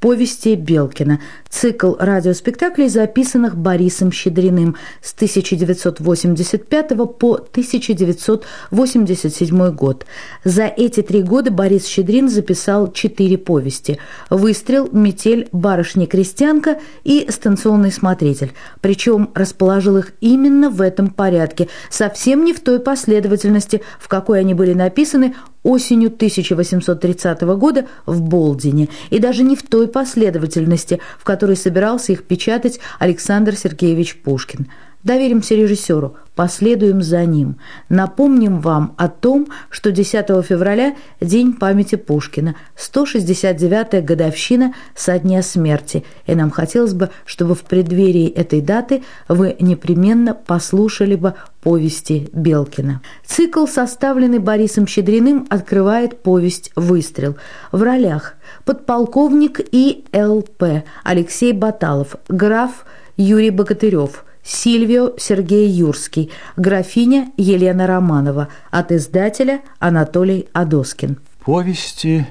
Повести Белкина. Цикл радиоспектаклей, записанных Борисом Щедриным с 1985 по 1987 год. За эти три года Борис Щедрин записал четыре повести. «Выстрел», «Метель», «Барышня-крестьянка» и «Станционный смотритель». Причем расположил их именно в этом порядке, совсем не в той последовательности, в какой они были написаны осенью 1830 года в Болдине, и даже не в той последовательности, в которой собирался их печатать Александр Сергеевич Пушкин. Доверимся режиссеру, последуем за ним. Напомним вам о том, что 10 февраля – День памяти Пушкина, 169-я годовщина со дня смерти, и нам хотелось бы, чтобы в преддверии этой даты вы непременно послушали бы повести Белкина. Цикл, составленный Борисом Щедриным, открывает повесть «Выстрел». В ролях подполковник и ЛП Алексей Баталов, граф Юрий Богатырев – Сильвио Сергей Юрский, графиня Елена Романова, от издателя Анатолий Адоскин. Повести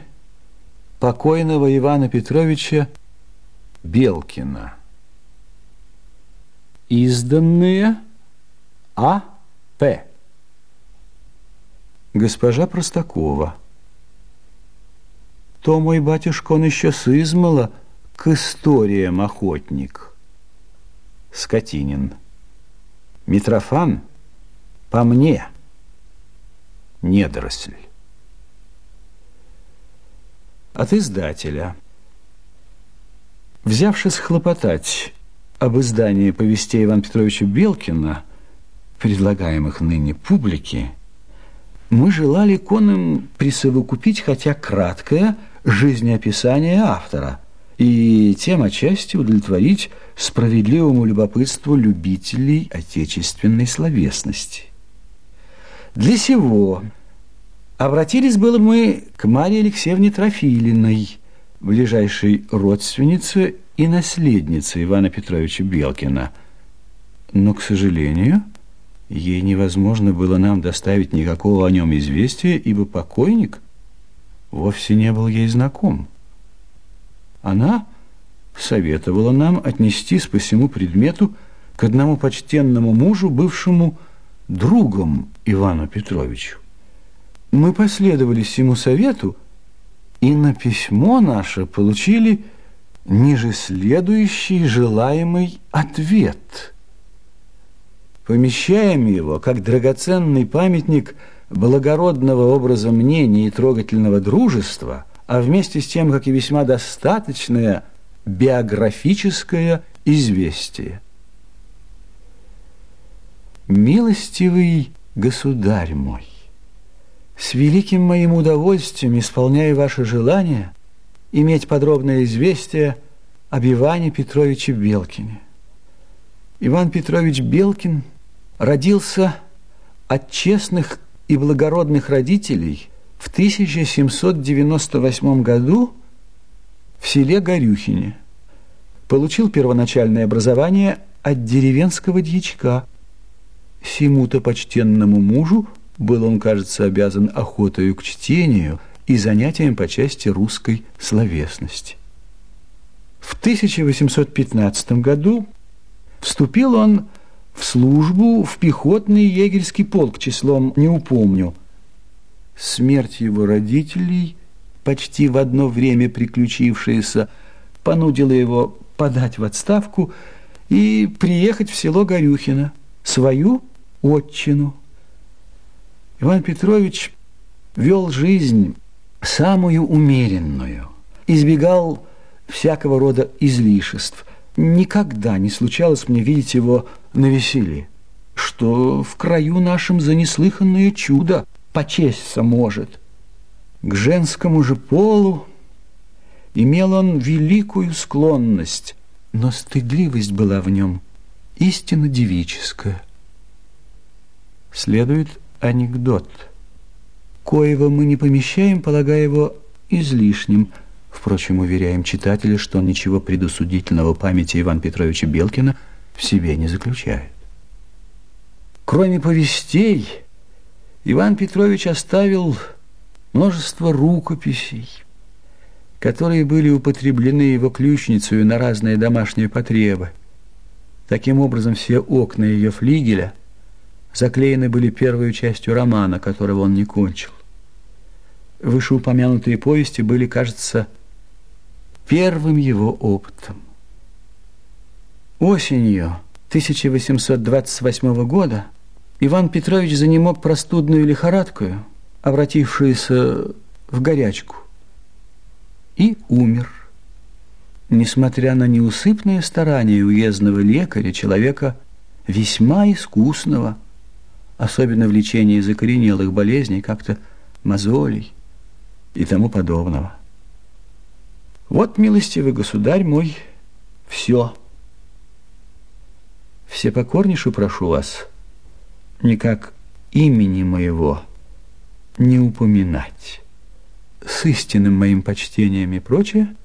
покойного Ивана Петровича Белкина. Изданные А.П. Госпожа Простакова. То мой батюшка, он еще сызмала к историям охотник. Скотинин. Митрофан по мне недоросль. От издателя. Взявшись хлопотать об издании повестей Ивана Петровича Белкина, предлагаемых ныне публике, мы желали конам присовокупить хотя краткое жизнеописание автора и тем отчасти удовлетворить справедливому любопытству любителей отечественной словесности. Для сего обратились было мы к Марии Алексеевне Трофилиной, ближайшей родственнице и наследнице Ивана Петровича Белкина. Но, к сожалению, ей невозможно было нам доставить никакого о нем известия, ибо покойник вовсе не был ей знаком. Она советовала нам отнестись по всему предмету к одному почтенному мужу, бывшему другом Ивану Петровичу. Мы последовали всему совету и на письмо наше получили ниже следующий желаемый ответ. Помещаем его как драгоценный памятник благородного образа мнений и трогательного дружества, а вместе с тем, как и весьма достаточное – биографическое известие. Милостивый государь мой, с великим моим удовольствием исполняю ваше желание иметь подробное известие об Иване Петровиче Белкине. Иван Петрович Белкин родился от честных и благородных родителей в 1798 году в селе Горюхине. Получил первоначальное образование от деревенского дьячка. Сему-то почтенному мужу был он, кажется, обязан охотою к чтению и занятиям по части русской словесности. В 1815 году вступил он в службу в пехотный егерский полк числом не упомню. Смерть его родителей – почти в одно время приключившееся, понудило его подать в отставку и приехать в село Горюхино, свою отчину. Иван Петрович вел жизнь самую умеренную, избегал всякого рода излишеств. Никогда не случалось мне видеть его на веселье, что в краю нашем за неслыханное чудо почесться может – к женскому же полу имел он великую склонность, но стыдливость была в нем истинно девическая. Следует анекдот, коего мы не помещаем, полагая его излишним. Впрочем, уверяем читателя, что ничего предусудительного памяти Ивана Петровича Белкина в себе не заключает. Кроме повестей, Иван Петрович оставил множество рукописей, которые были употреблены его ключницей на разные домашние потребы. Таким образом, все окна ее флигеля заклеены были первой частью романа, которого он не кончил. Вышеупомянутые повести были, кажется, первым его опытом. Осенью 1828 года Иван Петрович занемог простудную лихорадку, обратившуюся в горячку, и умер. Несмотря на неусыпные старания уездного лекаря, человека весьма искусного, особенно в лечении закоренелых болезней, как-то мозолей и тому подобного. Вот, милостивый государь мой, все. Все покорнейше прошу вас, никак имени моего не упоминать. С истинным моим почтением и прочее,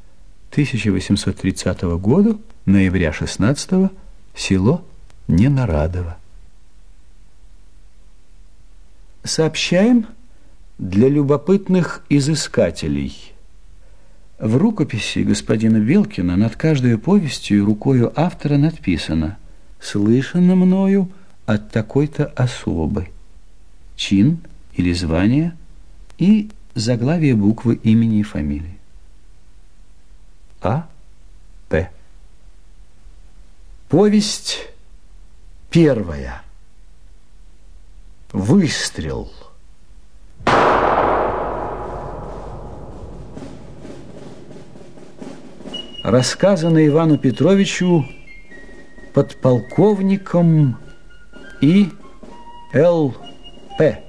1830 года, ноября 16 село Ненарадово. Сообщаем для любопытных изыскателей. В рукописи господина Белкина над каждой повестью рукою автора надписано «Слышано мною от такой-то особы». Чин или звание и заглавие буквы имени и фамилии. А. П. Повесть первая. Выстрел. Рассказано Ивану Петровичу подполковником И. Л. П.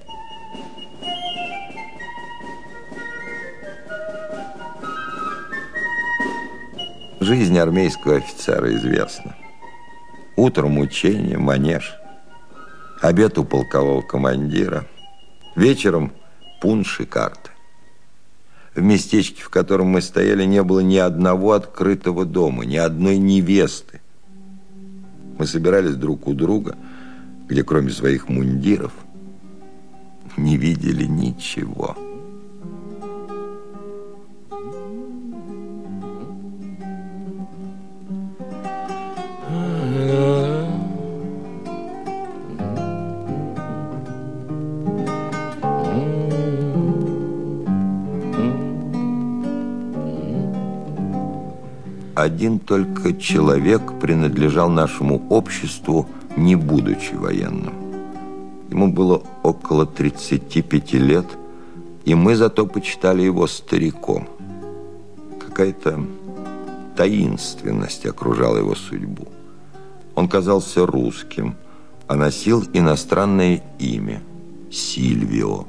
Жизнь армейского офицера известна. Утром учение, манеж, обед у полкового командира, вечером пунш и карты. В местечке, в котором мы стояли, не было ни одного открытого дома, ни одной невесты. Мы собирались друг у друга, где кроме своих мундиров не видели ничего. один только человек принадлежал нашему обществу, не будучи военным. Ему было около 35 лет, и мы зато почитали его стариком. Какая-то таинственность окружала его судьбу. Он казался русским, а носил иностранное имя – Сильвио.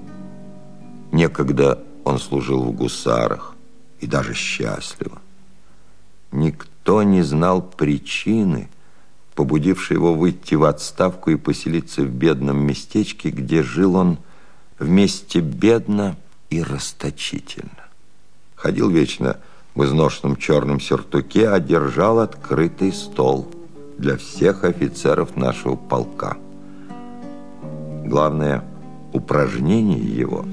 Некогда он служил в гусарах и даже счастливо. Никто не знал причины, побудившей его выйти в отставку и поселиться в бедном местечке, где жил он вместе бедно и расточительно. Ходил вечно в изношенном черном сюртуке, а держал открытый стол для всех офицеров нашего полка. Главное упражнение его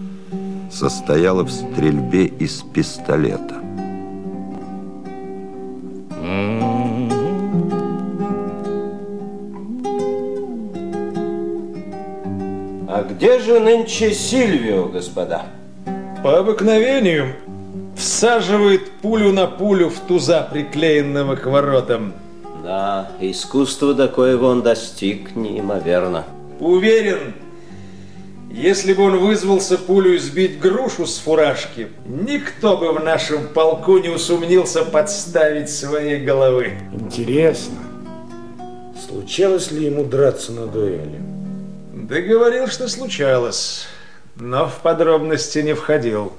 состояло в стрельбе из пистолета. Где же нынче Сильвио, господа? По обыкновению всаживает пулю на пулю в туза, приклеенного к воротам. Да, искусство такое он достиг неимоверно. Уверен, если бы он вызвался пулю сбить грушу с фуражки, никто бы в нашем полку не усомнился подставить своей головы. Интересно, случалось ли ему драться на дуэли? Да говорил, что случалось, но в подробности не входил.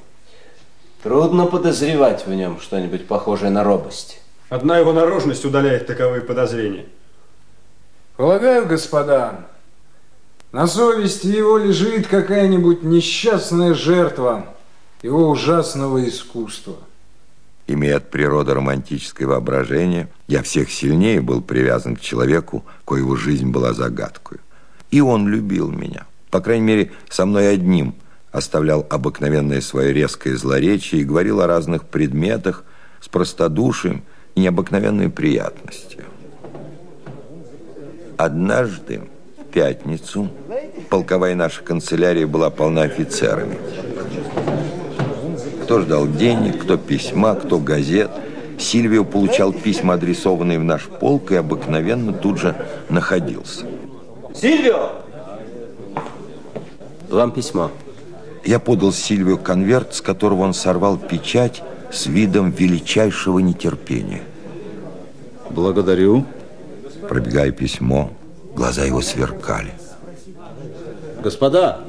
Трудно подозревать в нем что-нибудь похожее на робость. Одна его наружность удаляет таковые подозрения. Полагаю, господа, на совести его лежит какая-нибудь несчастная жертва его ужасного искусства. Имея от природы романтическое воображение, я всех сильнее был привязан к человеку, коего жизнь была загадкой. И он любил меня. По крайней мере, со мной одним оставлял обыкновенное свое резкое злоречие и говорил о разных предметах с простодушием и необыкновенной приятностью. Однажды, в пятницу, полковая наша канцелярия была полна офицерами. Кто ждал денег, кто письма, кто газет. Сильвио получал письма, адресованные в наш полк, и обыкновенно тут же находился. Сильвио! Вам письмо. Я подал Сильвию конверт, с которого он сорвал печать с видом величайшего нетерпения. Благодарю. Пробегая письмо, глаза его сверкали. Господа,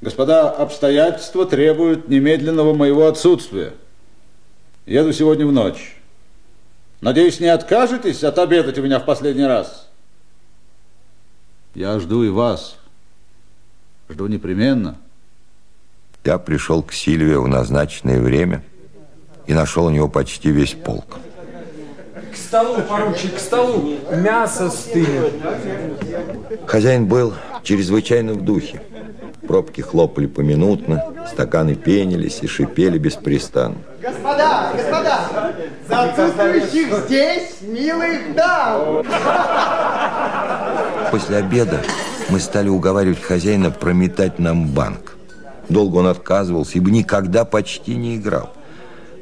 господа, обстоятельства требуют немедленного моего отсутствия. Еду сегодня в ночь. Надеюсь, не откажетесь отобедать у меня в последний раз? Я жду и вас. Жду непременно. Я пришел к Сильвию в назначенное время и нашел у него почти весь полк. К столу, поручик, к столу. Мясо стынет. Хозяин был чрезвычайно в духе. Пробки хлопали поминутно, стаканы пенились и шипели беспрестанно. Господа, господа, за отсутствующих здесь милых дам. После обеда мы стали уговаривать хозяина прометать нам банк. Долго он отказывался, ибо никогда почти не играл.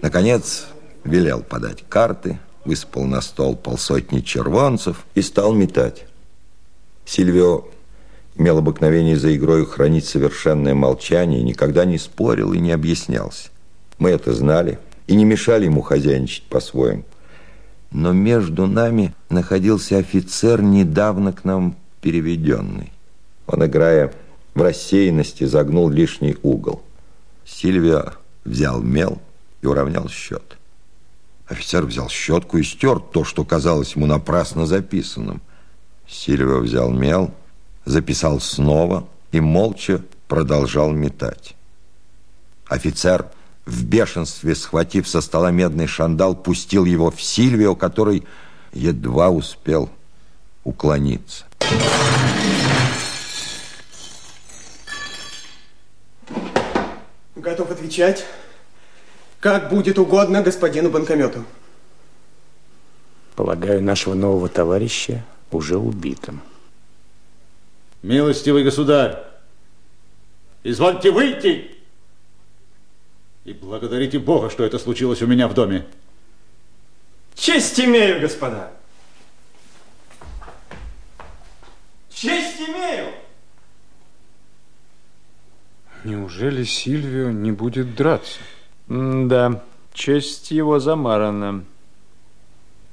Наконец, велел подать карты, высыпал на стол полсотни червонцев и стал метать. Сильвио имел обыкновение за игрой хранить совершенное молчание, никогда не спорил и не объяснялся. Мы это знали и не мешали ему хозяйничать по-своему. Но между нами находился офицер, недавно к нам переведенный. Он, играя в рассеянности, загнул лишний угол. Сильвия взял мел и уравнял счет. Офицер взял щетку и стер то, что казалось ему напрасно записанным. Сильвия взял мел, записал снова и молча продолжал метать. Офицер, в бешенстве схватив со стола медный шандал, пустил его в Сильвио, который едва успел уклониться. Готов отвечать, как будет угодно господину банкомету. Полагаю, нашего нового товарища уже убитым. Милостивый государь, извольте выйти и благодарите Бога, что это случилось у меня в доме. Честь имею, господа. Честь имею. Неужели Сильвио не будет драться? да, честь его замарана.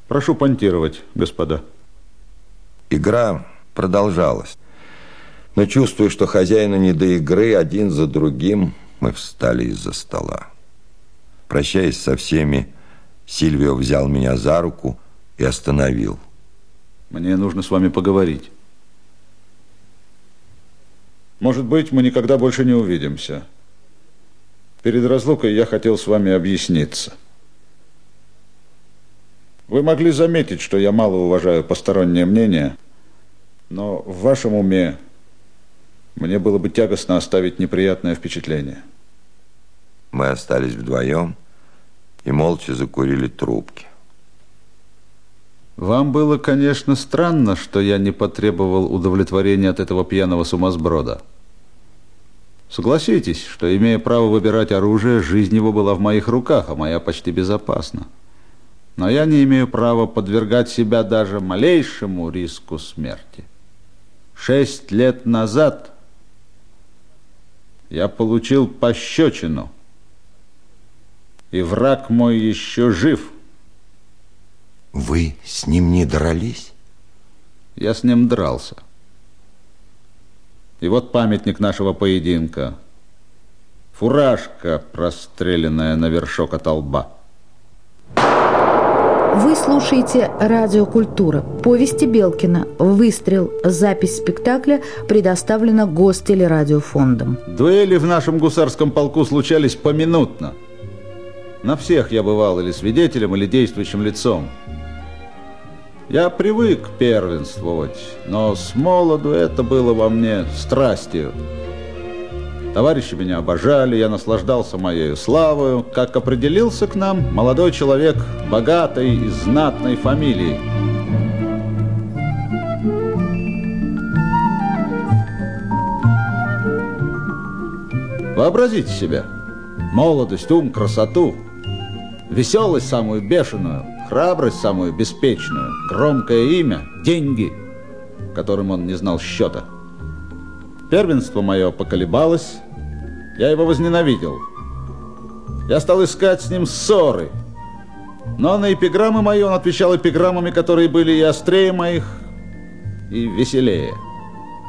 Прошу понтировать, господа. Игра продолжалась. Но чувствуя, что хозяину не до игры, один за другим мы встали из-за стола. Прощаясь со всеми, Сильвио взял меня за руку и остановил. Мне нужно с вами поговорить. Может быть, мы никогда больше не увидимся. Перед разлукой я хотел с вами объясниться. Вы могли заметить, что я мало уважаю постороннее мнение, но в вашем уме мне было бы тягостно оставить неприятное впечатление. Мы остались вдвоем и молча закурили трубки. Вам было, конечно, странно, что я не потребовал удовлетворения от этого пьяного сумасброда. Согласитесь, что, имея право выбирать оружие, жизнь его была в моих руках, а моя почти безопасна. Но я не имею права подвергать себя даже малейшему риску смерти. Шесть лет назад я получил пощечину, и враг мой еще жив. Вы с ним не дрались? Я с ним дрался. И вот памятник нашего поединка. Фуражка, простреленная на вершок от лба. Вы слушаете «Радио Культура». Повести Белкина. Выстрел. Запись спектакля предоставлена Гостелерадиофондом. Дуэли в нашем гусарском полку случались поминутно. На всех я бывал или свидетелем, или действующим лицом. Я привык первенствовать, но с молоду это было во мне страстью. Товарищи меня обожали, я наслаждался моей славою. Как определился к нам молодой человек богатой и знатной фамилии. Вообразите себе, молодость, ум, красоту, веселость самую бешеную, храбрость самую беспечную, громкое имя, деньги, которым он не знал счета. Первенство мое поколебалось, я его возненавидел. Я стал искать с ним ссоры, но на эпиграммы мои он отвечал эпиграммами, которые были и острее моих, и веселее.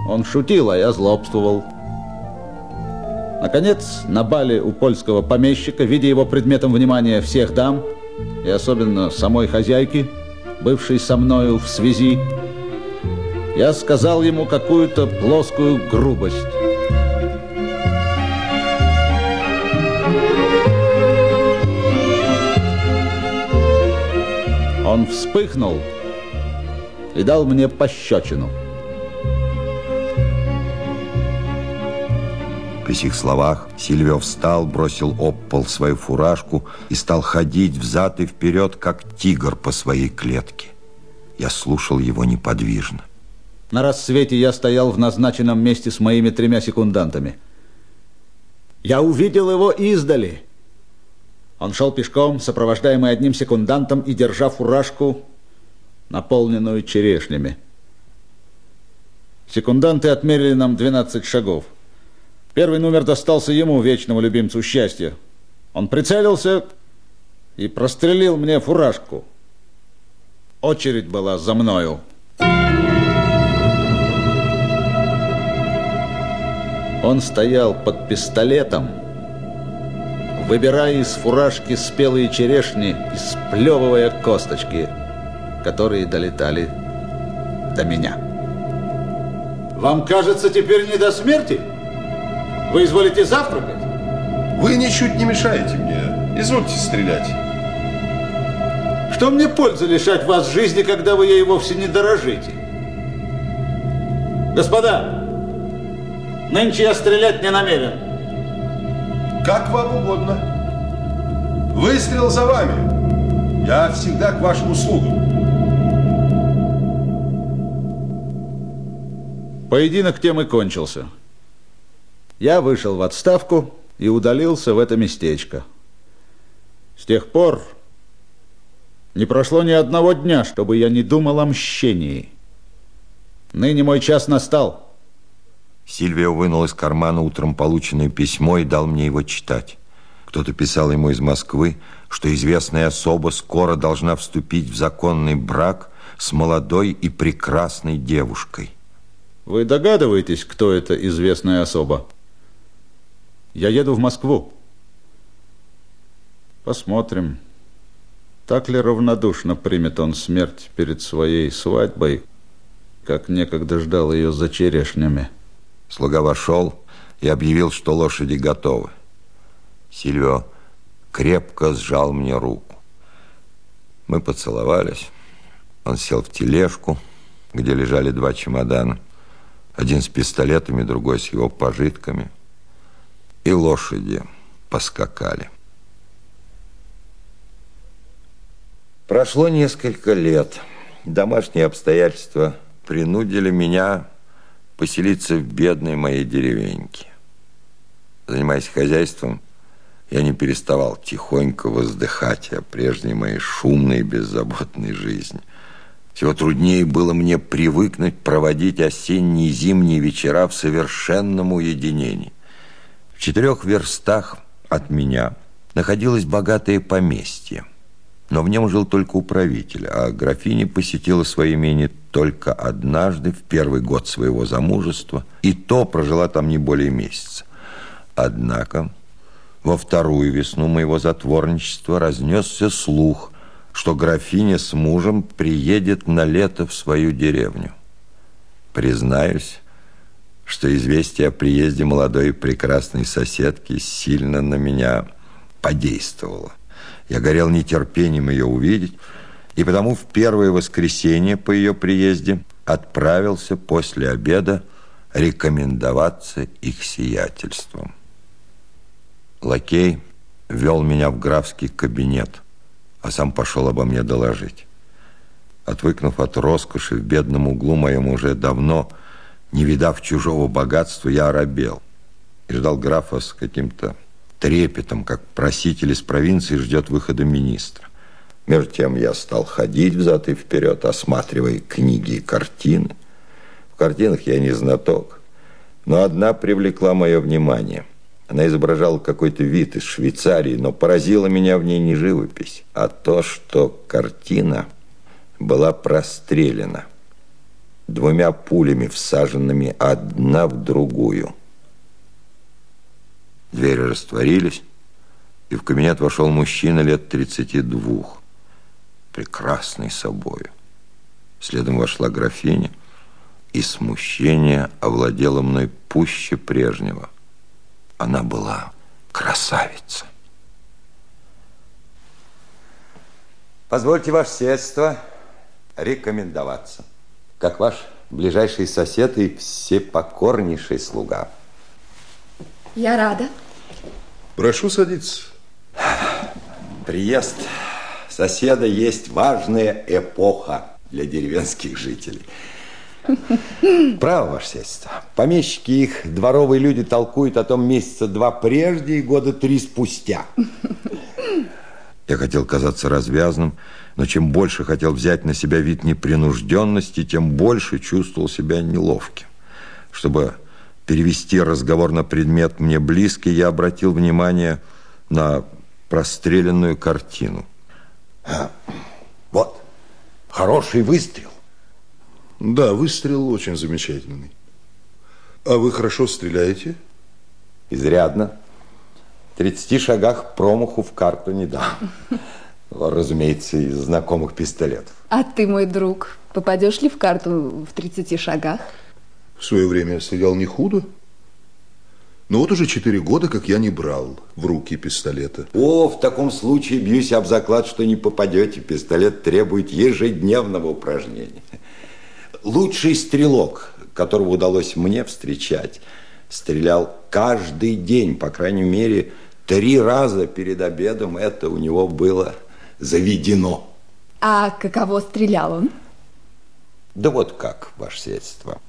Он шутил, а я злобствовал. Наконец, на бале у польского помещика, видя его предметом внимания всех дам, и особенно самой хозяйки, бывшей со мною в связи, я сказал ему какую-то плоскую грубость. Он вспыхнул и дал мне пощечину. При сих словах Сильвио встал, бросил об пол свою фуражку и стал ходить взад и вперед, как тигр по своей клетке. Я слушал его неподвижно. На рассвете я стоял в назначенном месте с моими тремя секундантами. Я увидел его издали. Он шел пешком, сопровождаемый одним секундантом и держа фуражку, наполненную черешнями. Секунданты отмерили нам 12 шагов. Первый номер достался ему, вечному любимцу счастья. Он прицелился и прострелил мне фуражку. Очередь была за мною. Он стоял под пистолетом, выбирая из фуражки спелые черешни и сплевывая косточки, которые долетали до меня. Вам кажется теперь не до смерти? Вы изволите завтракать? Вы ничуть не мешаете мне. Извольте стрелять. Что мне пользы лишать вас жизни, когда вы ей вовсе не дорожите? Господа, нынче я стрелять не намерен. Как вам угодно. Выстрел за вами. Я всегда к вашим услугам. Поединок тем и кончился. Я вышел в отставку и удалился в это местечко. С тех пор не прошло ни одного дня, чтобы я не думал о мщении. Ныне мой час настал. Сильвио вынул из кармана утром полученное письмо и дал мне его читать. Кто-то писал ему из Москвы, что известная особа скоро должна вступить в законный брак с молодой и прекрасной девушкой. Вы догадываетесь, кто эта известная особа? Я еду в Москву. Посмотрим, так ли равнодушно примет он смерть перед своей свадьбой, как некогда ждал ее за черешнями. Слуга вошел и объявил, что лошади готовы. Сильвио крепко сжал мне руку. Мы поцеловались. Он сел в тележку, где лежали два чемодана. Один с пистолетами, другой с его пожитками – и лошади поскакали. Прошло несколько лет. Домашние обстоятельства принудили меня поселиться в бедной моей деревеньке. Занимаясь хозяйством, я не переставал тихонько воздыхать о прежней моей шумной и беззаботной жизни. Всего труднее было мне привыкнуть проводить осенние и зимние вечера в совершенном уединении четырех верстах от меня находилось богатое поместье, но в нем жил только управитель, а графиня посетила свое имение только однажды в первый год своего замужества, и то прожила там не более месяца. Однако во вторую весну моего затворничества разнесся слух, что графиня с мужем приедет на лето в свою деревню. Признаюсь, что известие о приезде молодой прекрасной соседки сильно на меня подействовало. Я горел нетерпением ее увидеть, и потому в первое воскресенье по ее приезде отправился после обеда рекомендоваться их сиятельством. Лакей вел меня в графский кабинет, а сам пошел обо мне доложить. Отвыкнув от роскоши в бедном углу моем уже давно, не видав чужого богатства, я оробел и ждал графа с каким-то трепетом, как проситель из провинции ждет выхода министра. Между тем я стал ходить взад и вперед, осматривая книги и картины. В картинах я не знаток, но одна привлекла мое внимание. Она изображала какой-то вид из Швейцарии, но поразила меня в ней не живопись, а то, что картина была прострелена двумя пулями, всаженными одна в другую. Двери растворились, и в кабинет вошел мужчина лет 32, прекрасный собою. Следом вошла графиня, и смущение овладело мной пуще прежнего. Она была красавица. Позвольте, ваше средство рекомендоваться. Как ваш ближайший сосед и всепокорнейший слуга. Я рада. Прошу садиться. Приезд соседа есть важная эпоха для деревенских жителей. Право, ваше сельство. Помещики их дворовые люди толкуют о том месяца два прежде и года три спустя. Я хотел казаться развязным, но чем больше хотел взять на себя вид непринужденности, тем больше чувствовал себя неловким. Чтобы перевести разговор на предмет мне близкий, я обратил внимание на простреленную картину. Вот, хороший выстрел. Да, выстрел очень замечательный. А вы хорошо стреляете? Изрядно. В 30 шагах промаху в карту не дам. Разумеется, из знакомых пистолетов. А ты, мой друг, попадешь ли в карту в 30 шагах? В свое время я стрелял не худо. Но вот уже четыре года, как я не брал в руки пистолета. О, в таком случае бьюсь об заклад, что не попадете. Пистолет требует ежедневного упражнения. Лучший стрелок, которого удалось мне встречать, стрелял каждый день, по крайней мере, три раза перед обедом. Это у него было заведено. А каково стрелял он? Да вот как, ваше средство.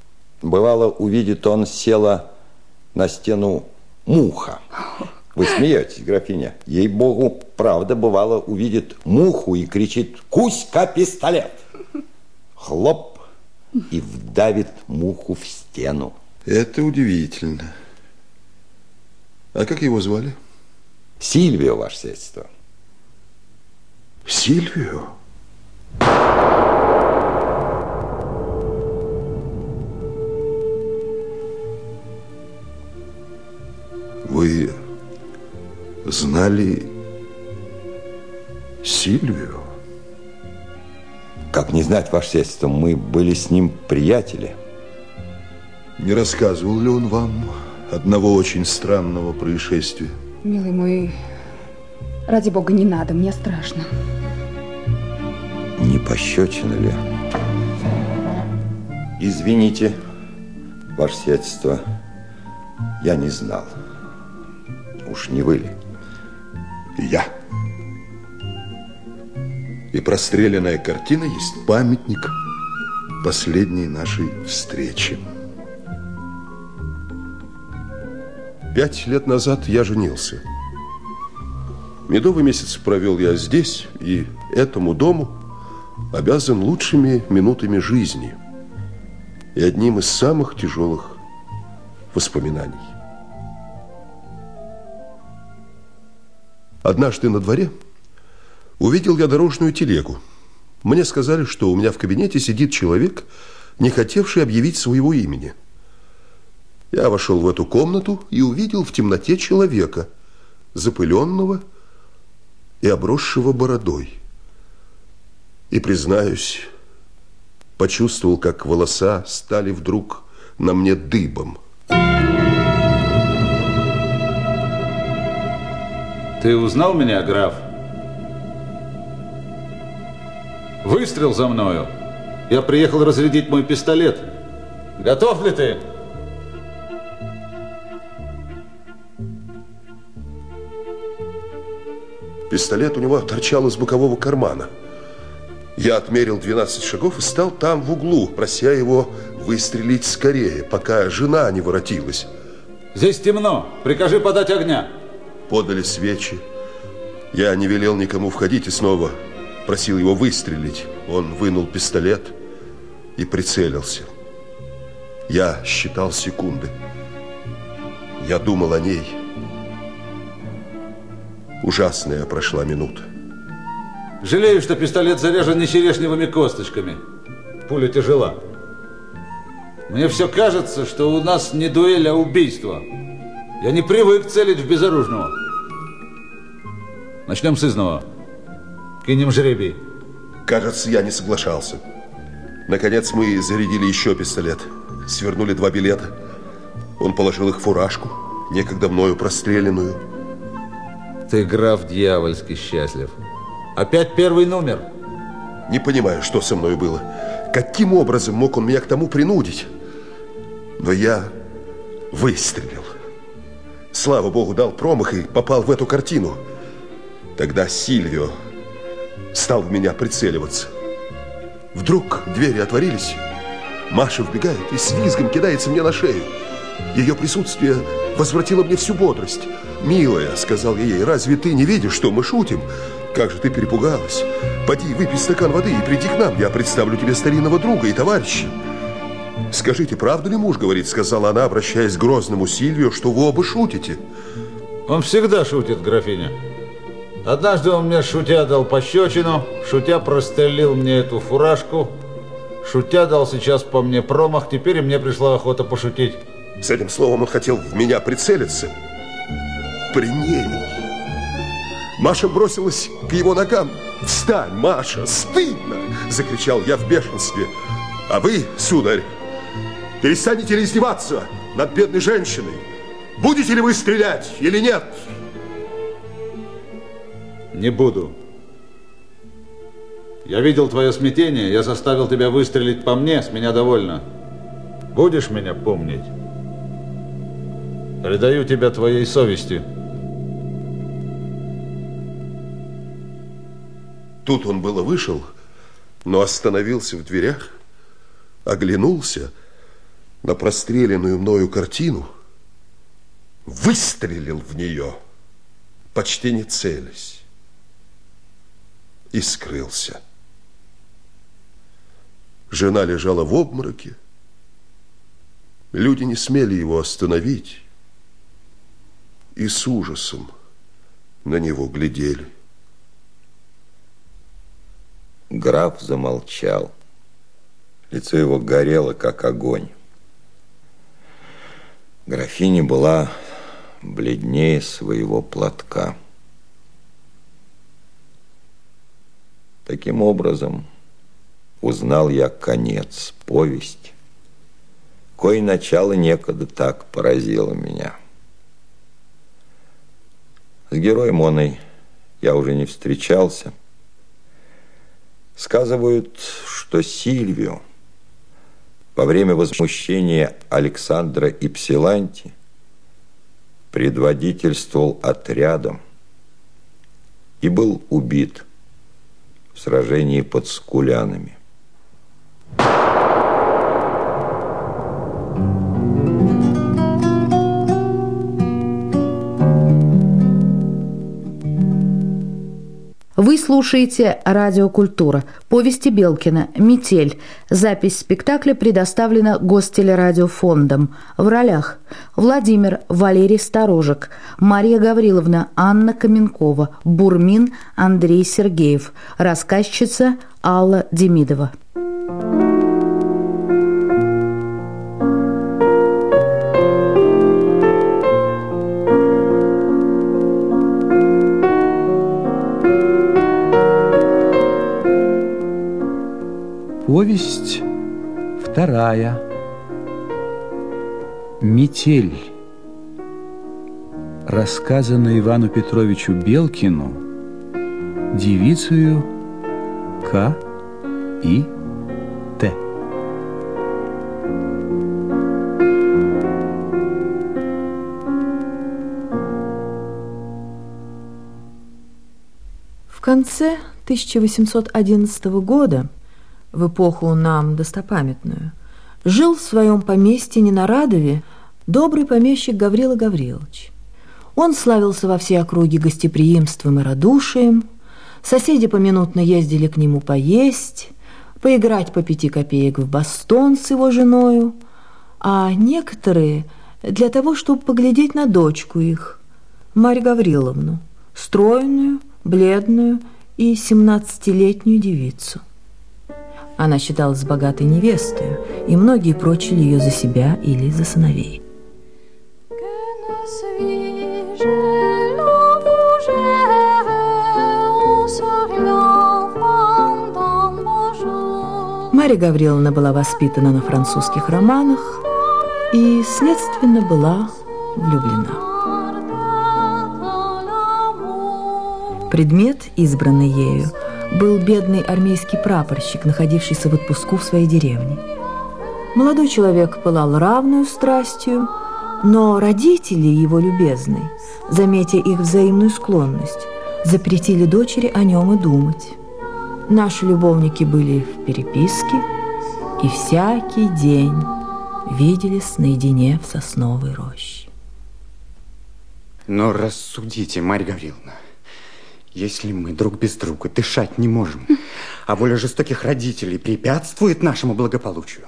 Бывало, увидит он, села на стену муха. Вы смеетесь, графиня? Ей-богу, правда, бывало, увидит муху и кричит «Кузька, пистолет!» Хлоп, и вдавит муху в стену. Это удивительно. А как его звали? Сильвио, ваше средство. Сильвио? Вы знали Сильвию? Как не знать, ваше сельство, мы были с ним приятели. Не рассказывал ли он вам одного очень странного происшествия? Милый мой, ради бога, не надо, мне страшно. Не пощечина ли? Извините, ваше сиятельство, я не знал. Уж не вы ли? Я. И простреленная картина есть памятник последней нашей встречи. Пять лет назад я женился. Медовый месяц провел я здесь, и этому дому обязан лучшими минутами жизни и одним из самых тяжелых воспоминаний. Однажды на дворе увидел я дорожную телегу. Мне сказали, что у меня в кабинете сидит человек, не хотевший объявить своего имени. Я вошел в эту комнату и увидел в темноте человека, запыленного и обросшего бородой. И, признаюсь, почувствовал, как волоса стали вдруг на мне дыбом. Ты узнал меня, граф? Выстрел за мною. Я приехал разрядить мой пистолет. Готов ли ты? Пистолет у него торчал из бокового кармана. Я отмерил 12 шагов и стал там в углу, прося его выстрелить скорее, пока жена не воротилась. Здесь темно. Прикажи подать огня. Подали свечи. Я не велел никому входить и снова просил его выстрелить. Он вынул пистолет и прицелился. Я считал секунды. Я думал о ней. Ужасная прошла минута. Жалею, что пистолет заряжен не черешневыми косточками. Пуля тяжела. Мне все кажется, что у нас не дуэль, а убийство. Я не привык целить в безоружного. Начнем с изного. Кинем жребий. Кажется, я не соглашался. Наконец мы зарядили еще пистолет. Свернули два билета. Он положил их в фуражку, некогда мною простреленную. Ты, граф, дьявольски счастлив. Опять первый номер? Не понимаю, что со мной было. Каким образом мог он меня к тому принудить? Но я выстрелил. Слава богу, дал промах и попал в эту картину. Тогда Сильвио стал в меня прицеливаться. Вдруг двери отворились. Маша вбегает и с визгом кидается мне на шею. Ее присутствие возвратило мне всю бодрость. «Милая», — сказал я ей, — «разве ты не видишь, что мы шутим? Как же ты перепугалась? Поди, выпей стакан воды и приди к нам. Я представлю тебе старинного друга и товарища». «Скажите, правду ли муж говорит?» — сказала она, обращаясь к грозному Сильвию, что вы оба шутите. Он всегда шутит, графиня. Однажды он мне шутя дал пощечину, шутя прострелил мне эту фуражку, шутя дал сейчас по мне промах, теперь и мне пришла охота пошутить. С этим словом он хотел в меня прицелиться. При ней. Маша бросилась к его ногам. «Встань, Маша, стыдно!» Закричал я в бешенстве. «А вы, сударь, перестанете ли издеваться над бедной женщиной? Будете ли вы стрелять или нет?» Не буду. Я видел твое смятение, я заставил тебя выстрелить по мне, с меня довольно. Будешь меня помнить? Предаю тебя твоей совести. Тут он было вышел, но остановился в дверях, оглянулся на простреленную мною картину, выстрелил в нее, почти не целясь и скрылся. Жена лежала в обмороке. Люди не смели его остановить и с ужасом на него глядели. Граф замолчал. Лицо его горело, как огонь. Графиня была бледнее своего платка. Таким образом, узнал я конец, повесть, кое начало некогда так поразило меня. С героем оной я уже не встречался. Сказывают, что Сильвио во время возмущения Александра и Псиланти предводительствовал отрядом и был убит – в сражении под Скулянами. Вы слушаете «Радиокультура». Повести Белкина «Метель». Запись спектакля предоставлена Гостелерадиофондом. В ролях Владимир Валерий Сторожек, Мария Гавриловна Анна Каменкова, Бурмин Андрей Сергеев, рассказчица Алла Демидова. Повесть вторая. Метель. Рассказана Ивану Петровичу Белкину девицею К. и Т. конце 1811 года, в эпоху нам достопамятную, жил в своем поместье Ненарадове добрый помещик Гаврила Гаврилович. Он славился во всей округе гостеприимством и радушием, соседи поминутно ездили к нему поесть, поиграть по пяти копеек в бастон с его женою, а некоторые для того, чтобы поглядеть на дочку их, Марью Гавриловну, стройную, бледную и семнадцатилетнюю девицу. Она считалась богатой невестой, и многие прочили ее за себя или за сыновей. Марья Гавриловна была воспитана на французских романах и, следственно, была влюблена. Предмет, избранный ею, был бедный армейский прапорщик, находившийся в отпуску в своей деревне. Молодой человек пылал равную страстью, но родители его любезной, заметя их взаимную склонность, запретили дочери о нем и думать. Наши любовники были в переписке и всякий день виделись наедине в сосновой роще. Но рассудите, Марья Гавриловна, если мы друг без друга дышать не можем, а воля жестоких родителей препятствует нашему благополучию,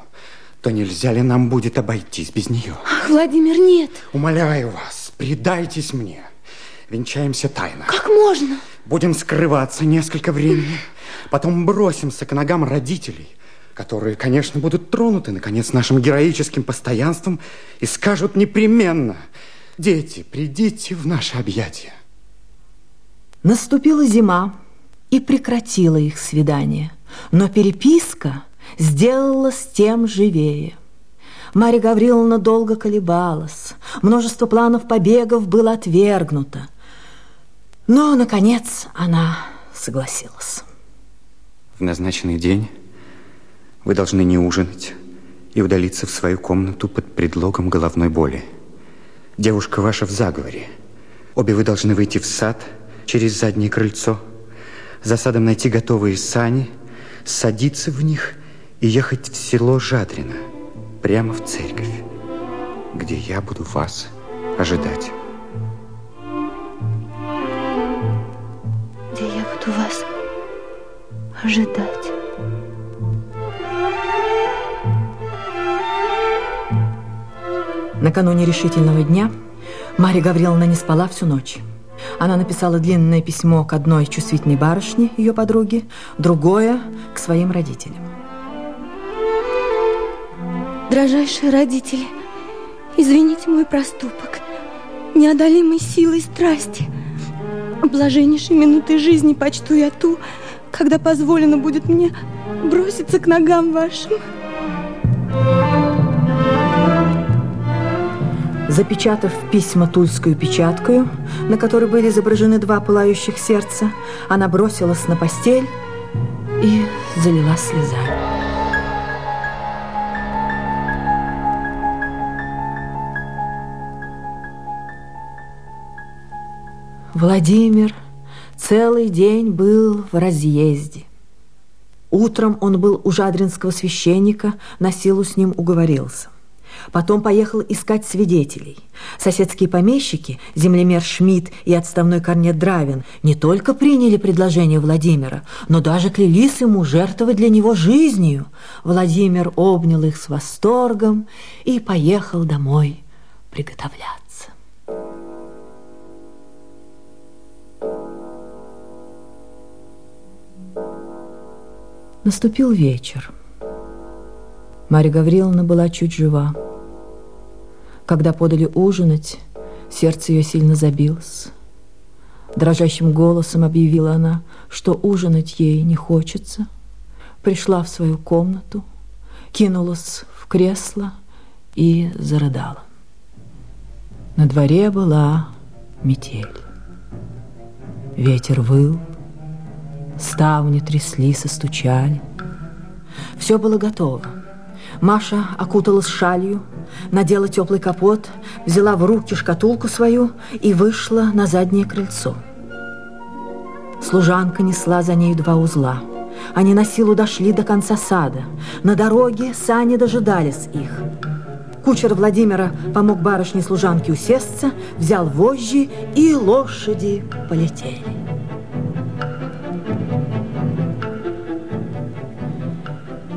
то нельзя ли нам будет обойтись без нее? Ах, Владимир, нет. Умоляю вас, предайтесь мне. Венчаемся тайно. Как можно? Будем скрываться несколько времени. Потом бросимся к ногам родителей, которые, конечно, будут тронуты, наконец, нашим героическим постоянством и скажут непременно, дети, придите в наше объятие. Наступила зима и прекратила их свидание, но переписка сделалась тем живее. Марья Гавриловна долго колебалась, множество планов побегов было отвергнуто, но, наконец, она согласилась. В назначенный день вы должны не ужинать и удалиться в свою комнату под предлогом головной боли. Девушка ваша в заговоре. Обе вы должны выйти в сад через заднее крыльцо, за садом найти готовые сани, садиться в них и ехать в село Жадрино, прямо в церковь, где я буду вас ожидать. Где я буду вас ожидать. Накануне решительного дня Марья Гавриловна не спала всю ночь. Она написала длинное письмо к одной чувствительной барышне, ее подруге, другое к своим родителям. Дрожайшие родители, извините мой проступок, неодолимой силой страсти. Блаженнейшей минутой жизни почту я ту, когда позволено будет мне броситься к ногам вашим. Запечатав письма тульскую печаткою, на которой были изображены два пылающих сердца, она бросилась на постель и залилась слезами. Владимир целый день был в разъезде. Утром он был у жадринского священника, на силу с ним уговорился. Потом поехал искать свидетелей. Соседские помещики, землемер Шмидт и отставной корнет Дравин, не только приняли предложение Владимира, но даже клялись ему жертвовать для него жизнью. Владимир обнял их с восторгом и поехал домой приготовляться. Наступил вечер. Марья Гавриловна была чуть жива. Когда подали ужинать, сердце ее сильно забилось. Дрожащим голосом объявила она, что ужинать ей не хочется. Пришла в свою комнату, кинулась в кресло и зарыдала. На дворе была метель. Ветер выл, Ставни тряслись и стучали. Все было готово. Маша окуталась шалью, надела теплый капот, взяла в руки шкатулку свою и вышла на заднее крыльцо. Служанка несла за нею два узла. Они на силу дошли до конца сада. На дороге сани дожидались их. Кучер Владимира помог барышне-служанке усесться, взял вожжи, и лошади полетели.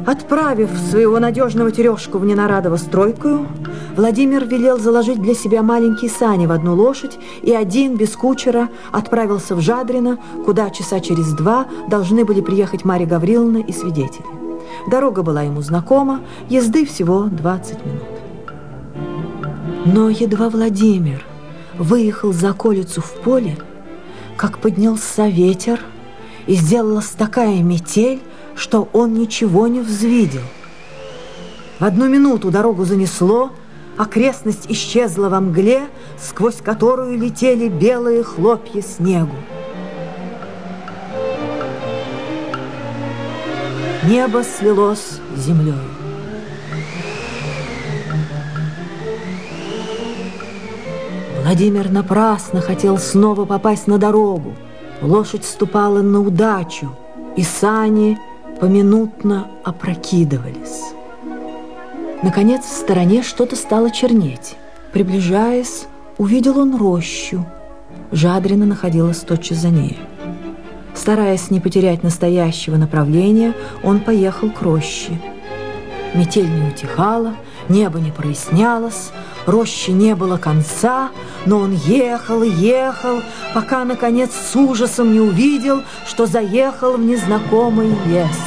Отправив своего надежного Терешку в Ненарадово стройкую, Владимир велел заложить для себя маленькие сани в одну лошадь и один, без кучера, отправился в Жадрино, куда часа через два должны были приехать Марья Гавриловна и свидетели. Дорога была ему знакома, езды всего 20 минут. Но едва Владимир выехал за околицу в поле, как поднялся ветер, и сделалась такая метель, что он ничего не взвидел. В одну минуту дорогу занесло, окрестность исчезла во мгле, сквозь которую летели белые хлопья снегу. Небо слилось с землей. Владимир напрасно хотел снова попасть на дорогу. Лошадь ступала на удачу, и сани поминутно опрокидывались. Наконец в стороне что-то стало чернеть. Приближаясь, увидел он рощу. Жадрина находилась тотчас за ней. Стараясь не потерять настоящего направления, он поехал к роще. Метель не утихала, небо не прояснялось, рощи не было конца, но он ехал и ехал, пока, наконец, с ужасом не увидел, что заехал в незнакомый лес.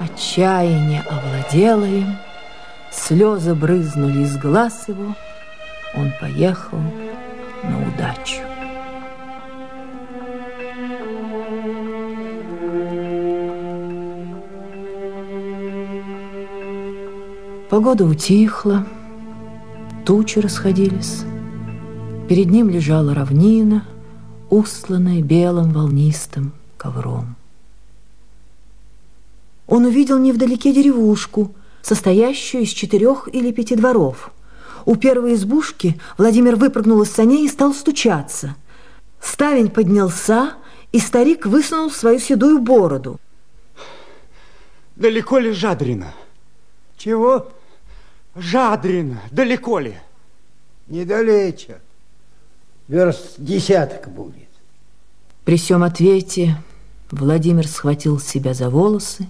Отчаяние овладело им, слезы брызнули из глаз его, он поехал на удачу. Погода утихла, тучи расходились. Перед ним лежала равнина, устланная белым волнистым ковром. Он увидел невдалеке деревушку, состоящую из четырех или пяти дворов – у первой избушки Владимир выпрыгнул из саней и стал стучаться. Ставень поднялся, и старик высунул свою седую бороду. Далеко ли Жадрина? Чего? Жадрина, далеко ли? Недалече. Верст десяток будет. При всем ответе Владимир схватил себя за волосы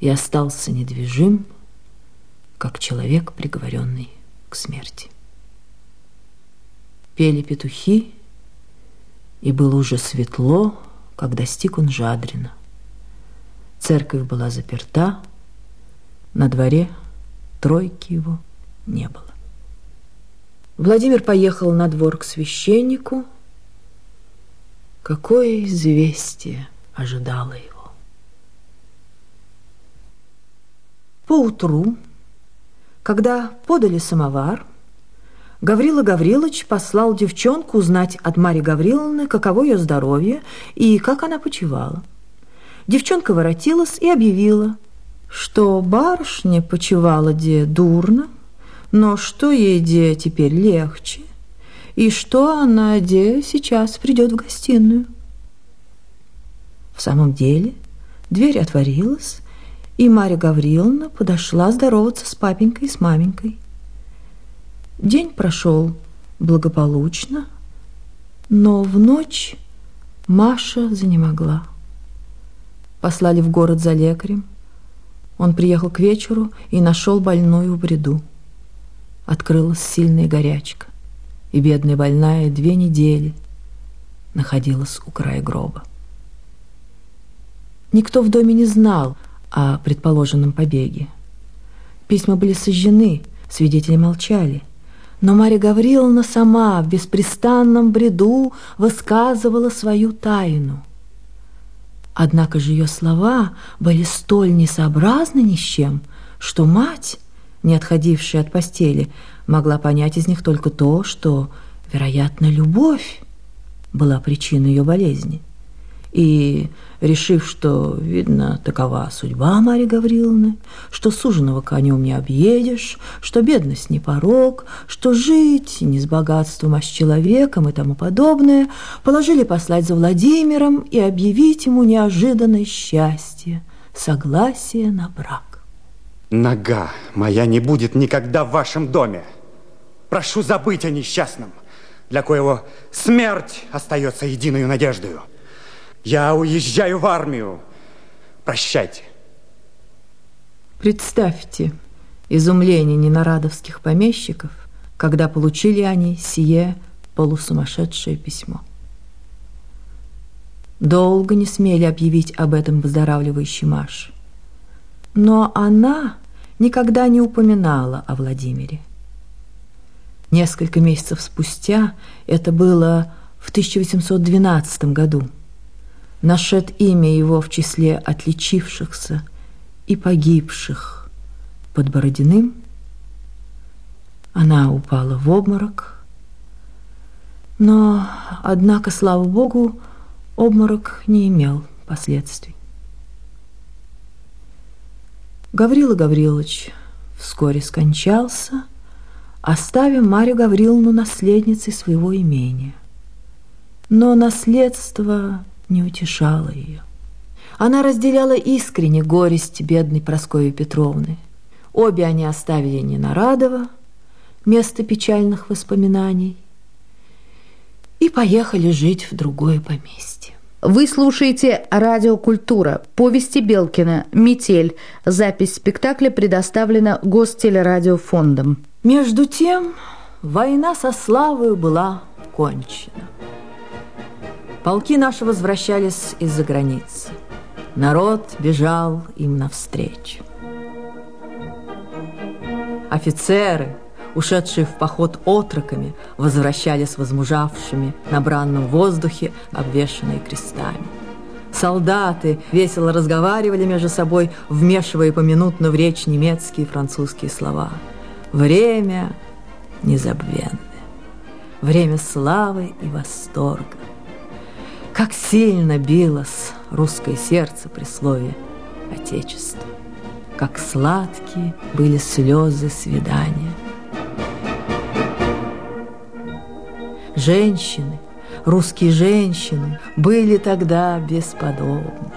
и остался недвижим, как человек, приговоренный к смерти. Пели петухи, и было уже светло, когда достиг он Жадрина. Церковь была заперта, на дворе тройки его не было. Владимир поехал на двор к священнику. Какое известие ожидало его. Поутру когда подали самовар, Гаврила Гаврилович послал девчонку узнать от Марьи Гавриловны, каково ее здоровье и как она почивала. Девчонка воротилась и объявила, что барышня почивала де дурно, но что ей де теперь легче, и что она де сейчас придет в гостиную. В самом деле дверь отворилась, и Марья Гавриловна подошла здороваться с папенькой и с маменькой. День прошел благополучно, но в ночь Маша занемогла. Послали в город за лекарем. Он приехал к вечеру и нашел больную в бреду. Открылась сильная горячка, и бедная больная две недели находилась у края гроба. Никто в доме не знал, о предположенном побеге. Письма были сожжены, свидетели молчали. Но Марья Гавриловна сама в беспрестанном бреду высказывала свою тайну. Однако же ее слова были столь несообразны ни с чем, что мать, не отходившая от постели, могла понять из них только то, что, вероятно, любовь была причиной ее болезни. И, решив, что, видно, такова судьба Марьи Гавриловны, что суженого конем не объедешь, что бедность не порог, что жить не с богатством, а с человеком и тому подобное, положили послать за Владимиром и объявить ему неожиданное счастье, согласие на брак. Нога моя не будет никогда в вашем доме. Прошу забыть о несчастном, для коего смерть остается единой надеждою. Я уезжаю в армию. Прощайте. Представьте изумление ненарадовских помещиков, когда получили они сие полусумасшедшее письмо. Долго не смели объявить об этом выздоравливающей Маше. Но она никогда не упоминала о Владимире. Несколько месяцев спустя, это было в 1812 году, нашед имя его в числе отличившихся и погибших под Бородиным, она упала в обморок, но, однако, слава Богу, обморок не имел последствий. Гаврила Гаврилович вскоре скончался, оставив Марию Гавриловну наследницей своего имения. Но наследство не утешало ее. Она разделяла искренне горесть бедной Прасковьи Петровны. Обе они оставили Ненарадово, место печальных воспоминаний, и поехали жить в другое поместье. Вы слушаете «Радио Культура», повести Белкина, «Метель». Запись спектакля предоставлена Гостелерадиофондом. Между тем, война со славою была кончена. Полки наши возвращались из-за границы. Народ бежал им навстречу. Офицеры, ушедшие в поход отроками, возвращались возмужавшими на бранном воздухе, обвешанные крестами. Солдаты весело разговаривали между собой, вмешивая поминутно в речь немецкие и французские слова. Время незабвенное, время славы и восторга. Как сильно билось русское сердце при слове «Отечество», как сладкие были слезы свидания. Женщины, русские женщины, были тогда бесподобны.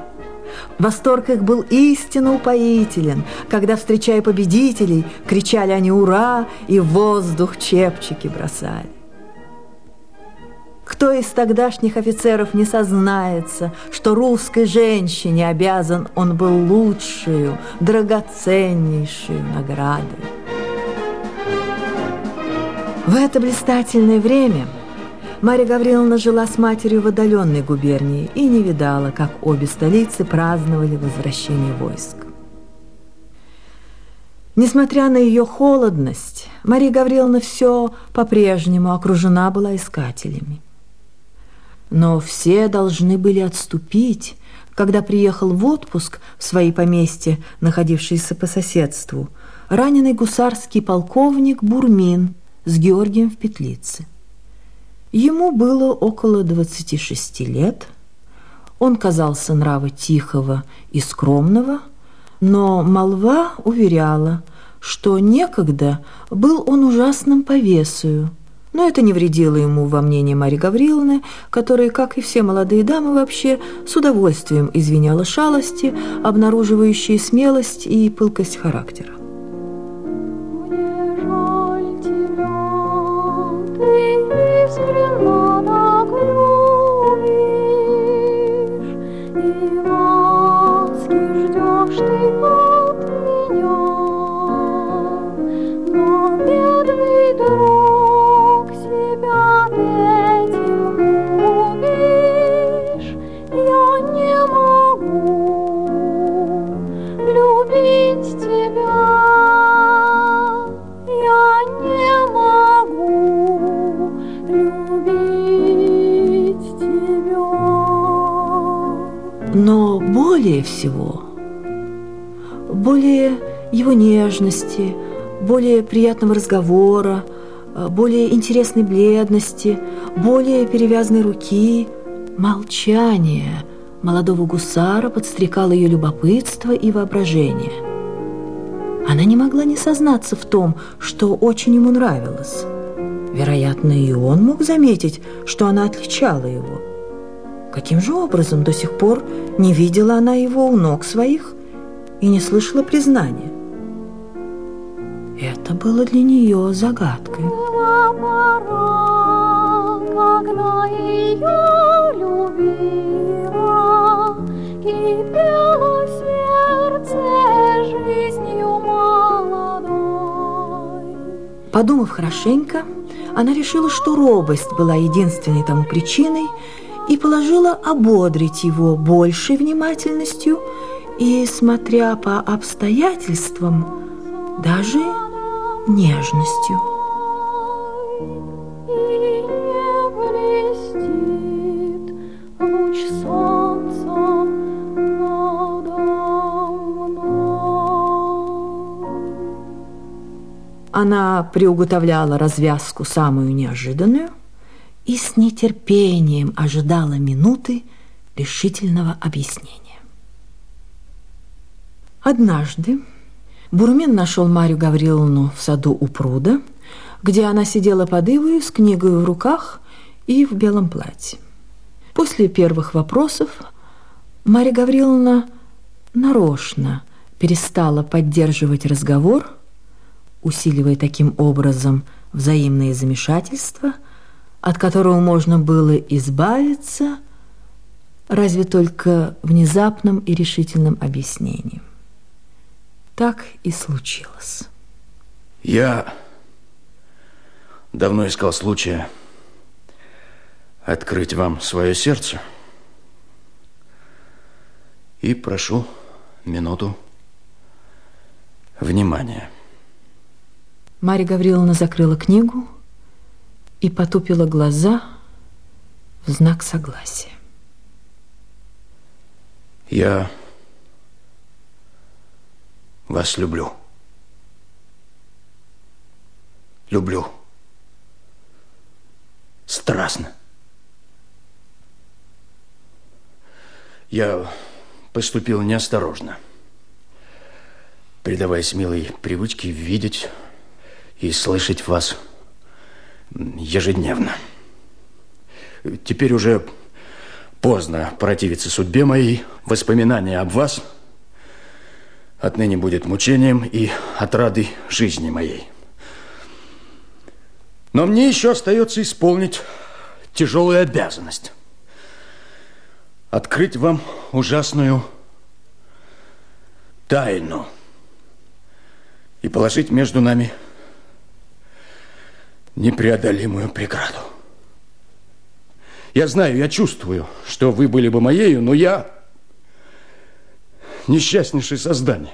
Восторг их был истинно упоителен, когда, встречая победителей, кричали они «Ура!» и в воздух чепчики бросали. Кто из тогдашних офицеров не сознается, что русской женщине обязан он был лучшую, драгоценнейшую наградой? В это блистательное время Марья Гавриловна жила с матерью в отдаленной губернии и не видала, как обе столицы праздновали возвращение войск. Несмотря на ее холодность, Мария Гавриловна все по-прежнему окружена была искателями. Но все должны были отступить, когда приехал в отпуск в свои поместья, находившиеся по соседству, раненый гусарский полковник Бурмин с Георгием в петлице. Ему было около 26 лет. Он казался нрава тихого и скромного, но молва уверяла, что некогда был он ужасным повесою, но это не вредило ему во мнении Марьи Гавриловны, которая, как и все молодые дамы вообще, с удовольствием извиняла шалости, обнаруживающие смелость и пылкость характера. Более всего, более его нежности, более приятного разговора, более интересной бледности, более перевязанной руки, молчания молодого гусара подстрекал ее любопытство и воображение. Она не могла не сознаться в том, что очень ему нравилось. Вероятно, и он мог заметить, что она отличала его. Каким же образом до сих пор не видела она его у ног своих и не слышала признания? Это было для нее загадкой. Подумав хорошенько, она решила, что робость была единственной тому причиной и положила ободрить его большей внимательностью и, смотря по обстоятельствам, даже нежностью. Она приуготовляла развязку самую неожиданную и с нетерпением ожидала минуты решительного объяснения. Однажды Бурмин нашел Марию Гавриловну в саду у пруда, где она сидела под ивою с книгой в руках и в белом платье. После первых вопросов Марья Гавриловна нарочно перестала поддерживать разговор, усиливая таким образом взаимные замешательства, от которого можно было избавиться разве только внезапным и решительным объяснением. Так и случилось. Я давно искал случая открыть вам свое сердце и прошу минуту внимания. Марья Гавриловна закрыла книгу и потупила глаза в знак согласия. Я вас люблю. Люблю. Страстно. Я поступил неосторожно, предаваясь милой привычке видеть и слышать вас ежедневно. Теперь уже поздно противиться судьбе моей, воспоминания об вас отныне будет мучением и отрадой жизни моей. Но мне еще остается исполнить тяжелую обязанность. Открыть вам ужасную тайну и положить между нами непреодолимую преграду. Я знаю, я чувствую, что вы были бы моею, но я несчастнейшее создание.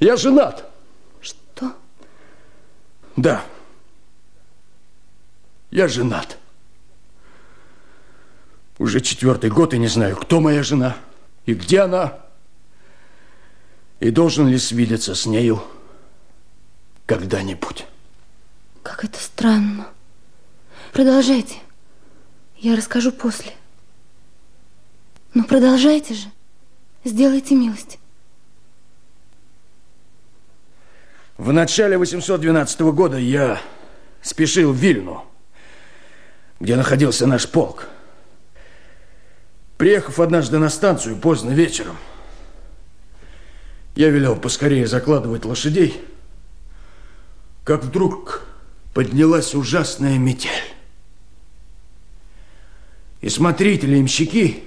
Я женат. Что? Да. Я женат. Уже четвертый год и не знаю, кто моя жена и где она. И должен ли свидеться с нею когда-нибудь. Как это странно. Продолжайте. Я расскажу после. Ну, продолжайте же. Сделайте милость. В начале 812 года я спешил в Вильну, где находился наш полк. Приехав однажды на станцию поздно вечером, я велел поскорее закладывать лошадей, как вдруг поднялась ужасная метель. И смотрители имщики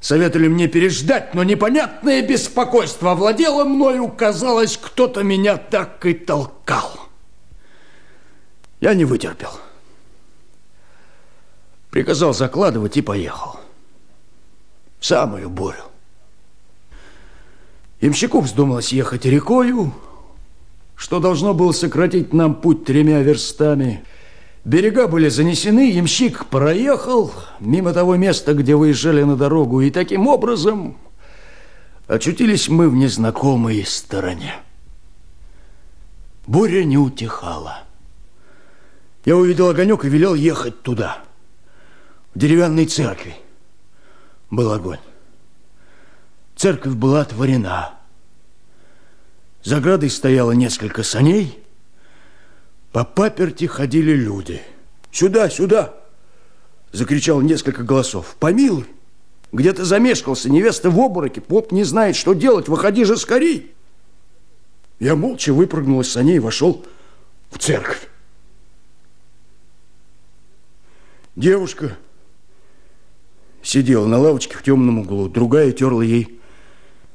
советовали мне переждать, но непонятное беспокойство овладело мною. Казалось, кто-то меня так и толкал. Я не вытерпел. Приказал закладывать и поехал. В самую бурю. Имщику вздумалось ехать рекою, что должно было сократить нам путь тремя верстами. Берега были занесены, ямщик проехал мимо того места, где выезжали на дорогу, и таким образом очутились мы в незнакомой стороне. Буря не утихала. Я увидел огонек и велел ехать туда, в деревянной церкви, был огонь. Церковь была отворена. За оградой стояло несколько саней. По паперти ходили люди. «Сюда, сюда!» Закричал несколько голосов. «Помилуй! Где-то замешкался, невеста в обмороке, поп не знает, что делать, выходи же скорей!» Я молча выпрыгнул из саней и вошел в церковь. Девушка сидела на лавочке в темном углу, другая терла ей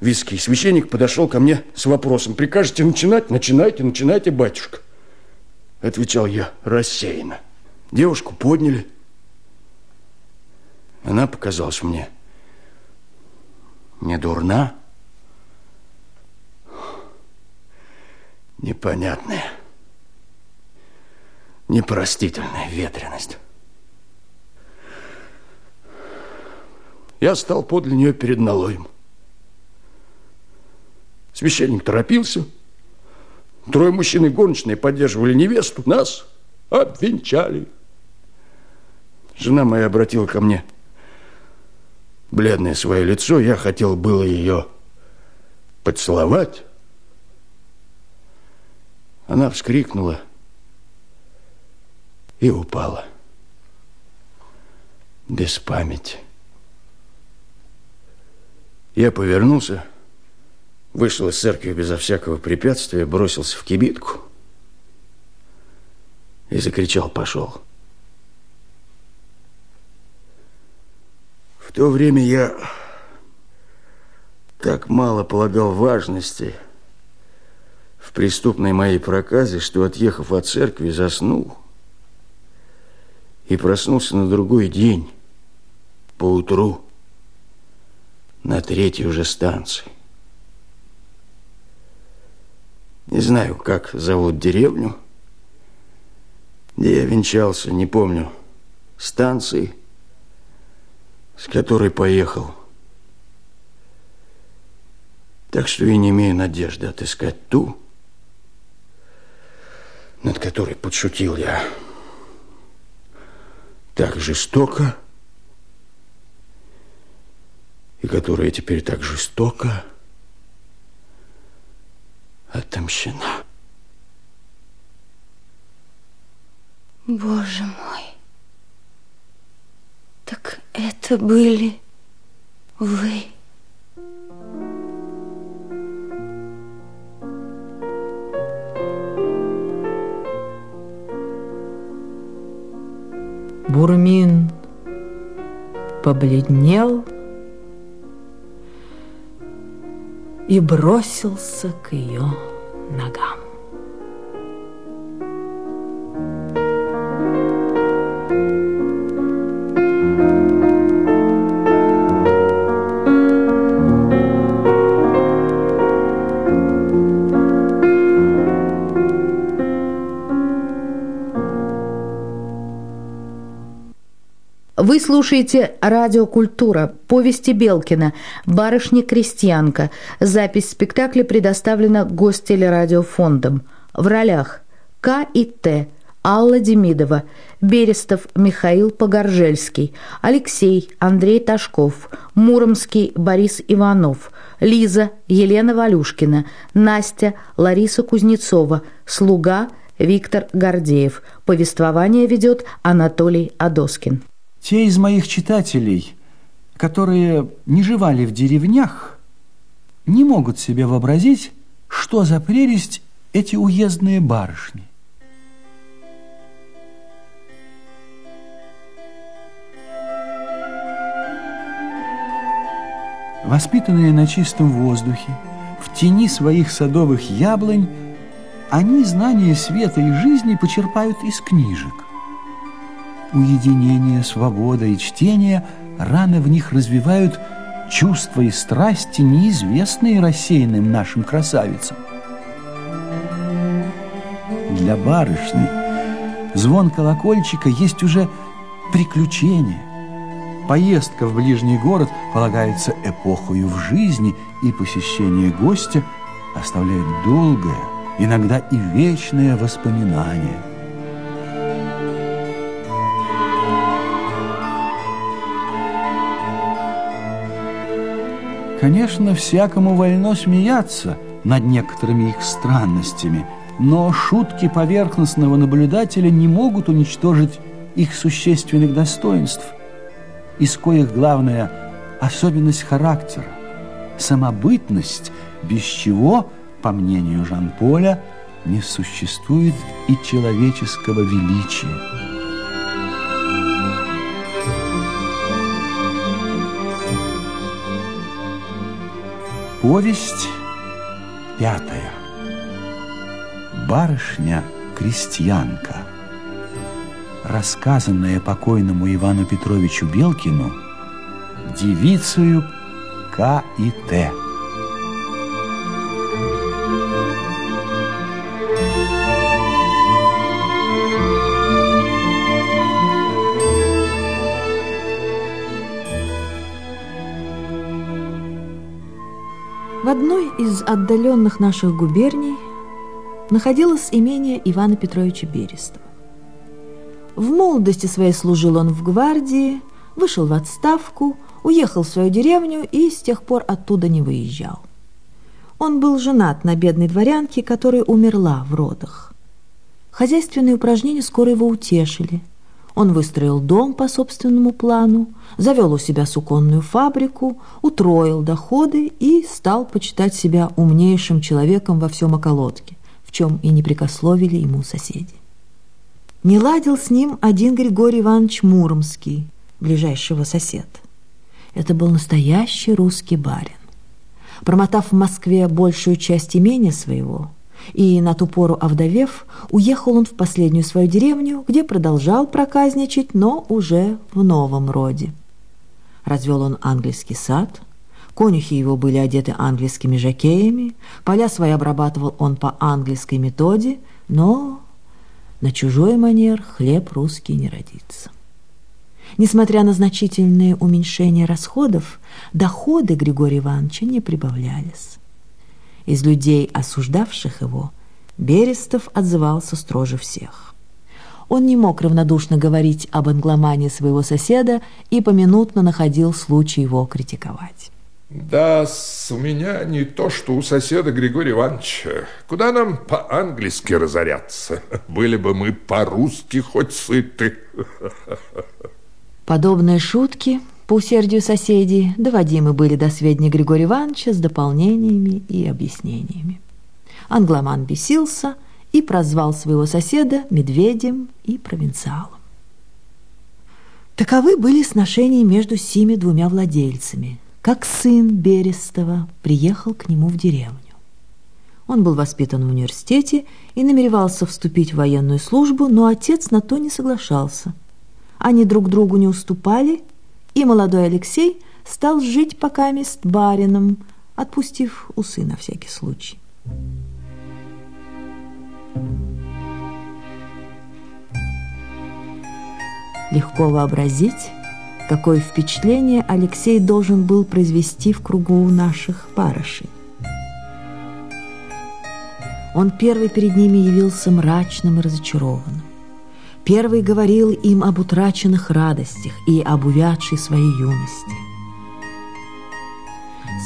виски. Священник подошел ко мне с вопросом. «Прикажете начинать? Начинайте, начинайте, батюшка!» Отвечал я рассеянно. Девушку подняли. Она показалась мне не дурна, непонятная, непростительная ветренность. Я стал подле нее перед налоем. Священник торопился. Трое мужчин и горничные поддерживали невесту. Нас обвенчали. Жена моя обратила ко мне бледное свое лицо. Я хотел было ее поцеловать. Она вскрикнула и упала. Без памяти. Я повернулся, вышел из церкви безо всякого препятствия, бросился в кибитку и закричал «Пошел!». В то время я так мало полагал важности в преступной моей проказе, что, отъехав от церкви, заснул и проснулся на другой день, поутру, на третьей уже станции. Не знаю, как зовут деревню, где я венчался, не помню, станции – с которой поехал. Так что я не имею надежды отыскать ту, над которой подшутил я так жестоко, и которая теперь так жестоко отомщена. Боже мой. Так это были вы. Бурмин побледнел и бросился к ее ногам. Вы слушаете «Радио Культура», повести Белкина, «Барышня-крестьянка». Запись спектакля предоставлена Гостелерадиофондом. В ролях К и Т. Алла Демидова, Берестов Михаил Погоржельский, Алексей Андрей Ташков, Муромский Борис Иванов, Лиза Елена Валюшкина, Настя Лариса Кузнецова, Слуга Виктор Гордеев. Повествование ведет Анатолий Адоскин. Те из моих читателей, которые не живали в деревнях, не могут себе вообразить, что за прелесть эти уездные барышни. Воспитанные на чистом воздухе, в тени своих садовых яблонь, они знания света и жизни почерпают из книжек – уединение, свобода и чтение рано в них развивают чувства и страсти, неизвестные рассеянным нашим красавицам. Для барышни звон колокольчика есть уже приключение. Поездка в ближний город полагается эпохою в жизни, и посещение гостя оставляет долгое, иногда и вечное воспоминание – Конечно, всякому вольно смеяться над некоторыми их странностями, но шутки поверхностного наблюдателя не могут уничтожить их существенных достоинств, из коих главная особенность характера, самобытность, без чего, по мнению Жан-Поля, не существует и человеческого величия. Повесть пятая. Барышня-крестьянка. Рассказанная покойному Ивану Петровичу Белкину девицею К и Т. одной из отдаленных наших губерний находилось имение Ивана Петровича Берестова. В молодости своей служил он в гвардии, вышел в отставку, уехал в свою деревню и с тех пор оттуда не выезжал. Он был женат на бедной дворянке, которая умерла в родах. Хозяйственные упражнения скоро его утешили. Он выстроил дом по собственному плану, завел у себя суконную фабрику, утроил доходы и стал почитать себя умнейшим человеком во всем околотке, в чем и не прикословили ему соседи. Не ладил с ним один Григорий Иванович Муромский, ближайший его сосед. Это был настоящий русский барин. Промотав в Москве большую часть имения своего, и на ту пору овдовев, уехал он в последнюю свою деревню, где продолжал проказничать, но уже в новом роде. Развел он английский сад, конюхи его были одеты английскими жакеями, поля свои обрабатывал он по английской методе, но на чужой манер хлеб русский не родится. Несмотря на значительное уменьшение расходов, доходы Григория Ивановича не прибавлялись. Из людей, осуждавших его, Берестов отзывался строже всех. Он не мог равнодушно говорить об англомане своего соседа и поминутно находил случай его критиковать. Да, у меня не то, что у соседа Григория Ивановича. Куда нам по-английски разоряться? Были бы мы по-русски хоть сыты. Подобные шутки, по усердию соседей, доводимы были до сведения Григория Ивановича с дополнениями и объяснениями. Англоман бесился и прозвал своего соседа медведем и провинциалом. Таковы были сношения между сими двумя владельцами, как сын Берестова приехал к нему в деревню. Он был воспитан в университете и намеревался вступить в военную службу, но отец на то не соглашался. Они друг другу не уступали, и молодой Алексей стал жить пока мест барином, отпустив усы на всякий случай. Легко вообразить, какое впечатление Алексей должен был произвести в кругу наших барышей. Он первый перед ними явился мрачным и разочарованным. Первый говорил им об утраченных радостях и об увядшей своей юности.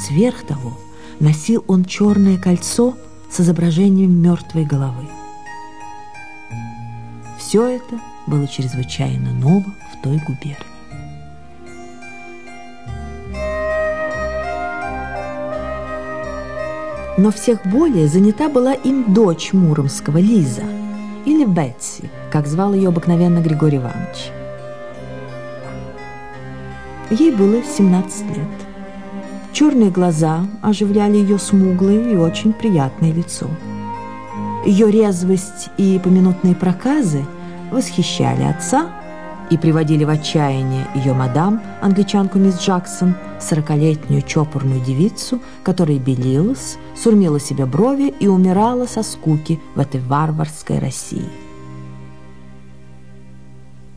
Сверх того, носил он черное кольцо с изображением мертвой головы. Все это было чрезвычайно ново в той губернии. Но всех более занята была им дочь Муромского, Лиза, или Бетси, как звал ее обыкновенно Григорий Иванович. Ей было 17 лет. Черные глаза оживляли ее смуглое и очень приятное лицо. Ее резвость и поминутные проказы восхищали отца и приводили в отчаяние ее мадам, англичанку мисс Джексон, сорокалетнюю чопорную девицу, которая белилась, сурмила себе брови и умирала со скуки в этой варварской России.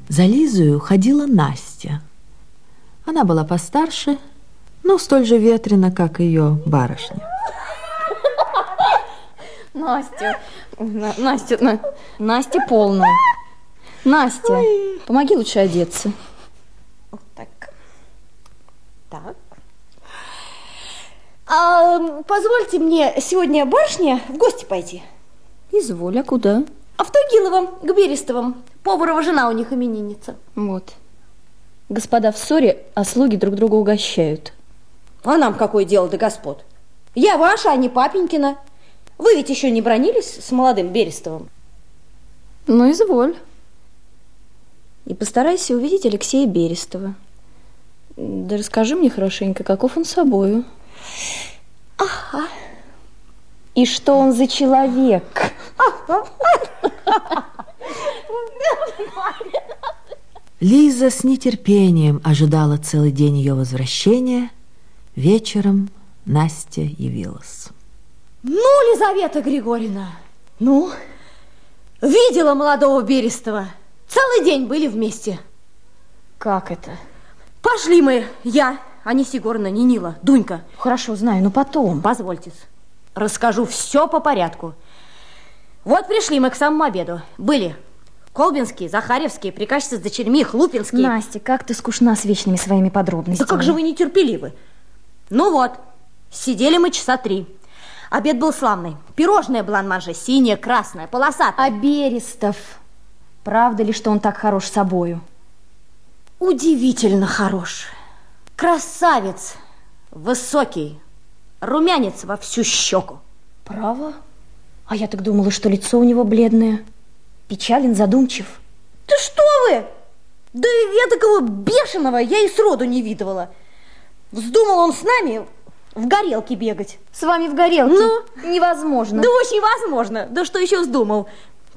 За Лизою ходила Настя. Она была постарше, но столь же ветрена, как ее барышня. Настя, Настя, На- Настя полная. Настя, помоги лучше одеться. Вот так. Так. А, позвольте мне сегодня барышня в гости пойти. Изволь, а куда? А в Тагиловом, к Берестовым. Поварова жена у них именинница. Вот. Господа в ссоре, а слуги друг друга угощают. А нам какое дело до господ? Я ваша, а не папенькина. Вы ведь еще не бронились с молодым Берестовым? Ну, изволь. И постарайся увидеть Алексея Берестова. Да расскажи мне хорошенько, каков он собою. Ага. И что он за человек? Лиза с нетерпением ожидала целый день ее возвращения. Вечером Настя явилась. Ну, Лизавета Григорьевна, ну, видела молодого Берестова. Целый день были вместе. Как это? Пошли мы, я, Анисия Егоровна, не Нила, Дунька. Хорошо, знаю, но потом. Позвольте, расскажу все по порядку. Вот пришли мы к самому обеду. Были Колбинские, Захаревские, приказчицы с дочерьми, Хлупинские. Настя, как ты скучна с вечными своими подробностями. Да как же вы нетерпеливы. Ну вот, сидели мы часа три. Обед был славный. Пирожное бланманже, синее, красное, полосатое. А Берестов, правда ли, что он так хорош собою? Удивительно хорош. Красавец, высокий, румянец во всю щеку. Право? А я так думала, что лицо у него бледное. Печален, задумчив. Да что вы! Да я такого бешеного я и сроду не видывала. Вздумал он с нами в горелке бегать. С вами в горелке? Ну? Невозможно. Да очень возможно. Да что еще вздумал?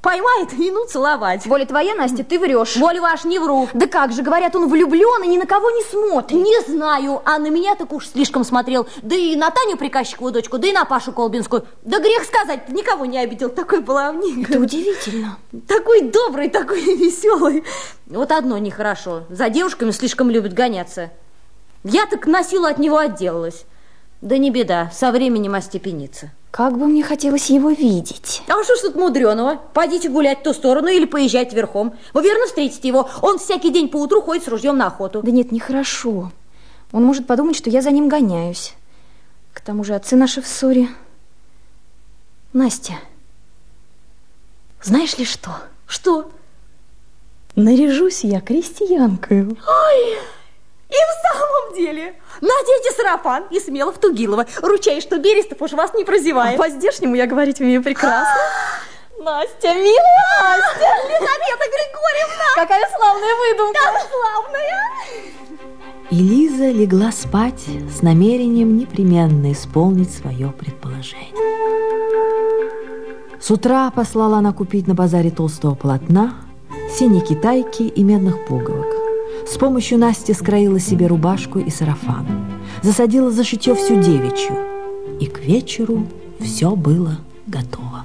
Поймает и ну целовать. Воля твоя, Настя, ты врешь. Воля ваш, не вру. Да как же, говорят, он влюблен и ни на кого не смотрит. Не знаю, а на меня так уж слишком смотрел. Да и на Таню приказчикову дочку, да и на Пашу Колбинскую. Да грех сказать, никого не обидел. Такой баловник. Это удивительно. Такой добрый, такой веселый. Вот одно нехорошо. За девушками слишком любит гоняться. Я так на силу от него отделалась. Да не беда, со временем остепенится. Как бы мне хотелось его видеть. А что ж тут мудреного? Пойдите гулять в ту сторону или поезжайте верхом. Вы верно встретите его. Он всякий день по утру ходит с ружьем на охоту. Да нет, нехорошо. Он может подумать, что я за ним гоняюсь. К тому же отцы наши в ссоре. Настя, знаешь ли что? Что? Наряжусь я крестьянкой. Ой! И в самом деле, наденьте сарафан и смело в Тугилово. Ручаюсь, что Берестов уж вас не прозевает. А по-здешнему я говорить умею прекрасно. Настя, милая Настя! Лизавета Григорьевна! Какая славная выдумка! Так славная! И Лиза легла спать с намерением непременно исполнить свое предположение. С утра послала она купить на базаре толстого полотна, синей китайки и медных пуговок. С помощью Насти скроила себе рубашку и сарафан. Засадила за шитье всю девичью. И к вечеру все было готово.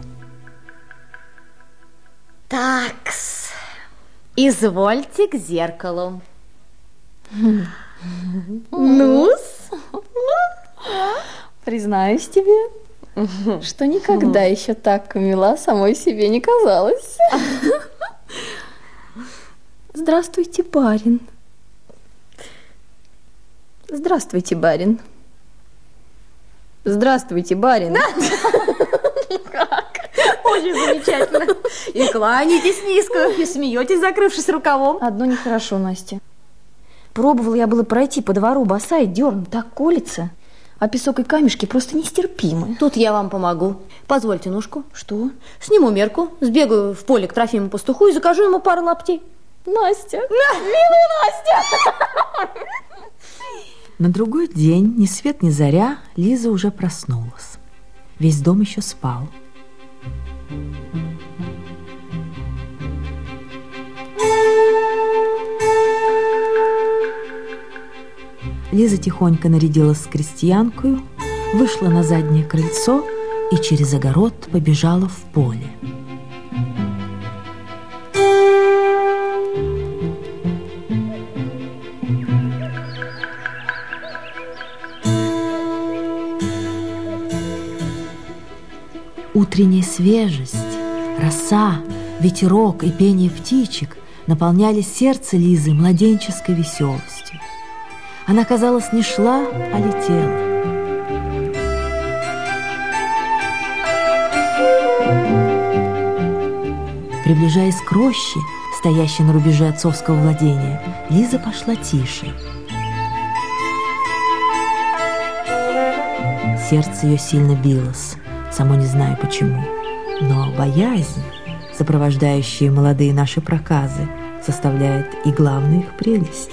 Такс, извольте к зеркалу. Ну-с. Признаюсь тебе, что никогда еще так мила самой себе не казалось. Здравствуйте, барин. Здравствуйте, барин. Здравствуйте, барин. Как? Очень замечательно. И кланяетесь низко, и смеетесь, закрывшись рукавом. Одно нехорошо, Настя. Пробовала я было пройти по двору босая, дерн, так колется. А песок и камешки просто нестерпимы. Тут я вам помогу. Позвольте ножку. Что? Сниму мерку, сбегаю в поле к Трофиму пастуху и закажу ему пару лаптей. Настя. Милая Настя! На другой день, ни свет ни заря, Лиза уже проснулась. Весь дом еще спал. Лиза тихонько нарядилась с крестьянкою, вышла на заднее крыльцо и через огород побежала в поле. Утренняя свежесть, роса, ветерок и пение птичек наполняли сердце Лизы младенческой веселостью. Она, казалось, не шла, а летела. Приближаясь к роще, стоящей на рубеже отцовского владения, Лиза пошла тише. Сердце ее сильно билось само не знаю почему. Но боязнь, сопровождающая молодые наши проказы, составляет и главную их прелесть.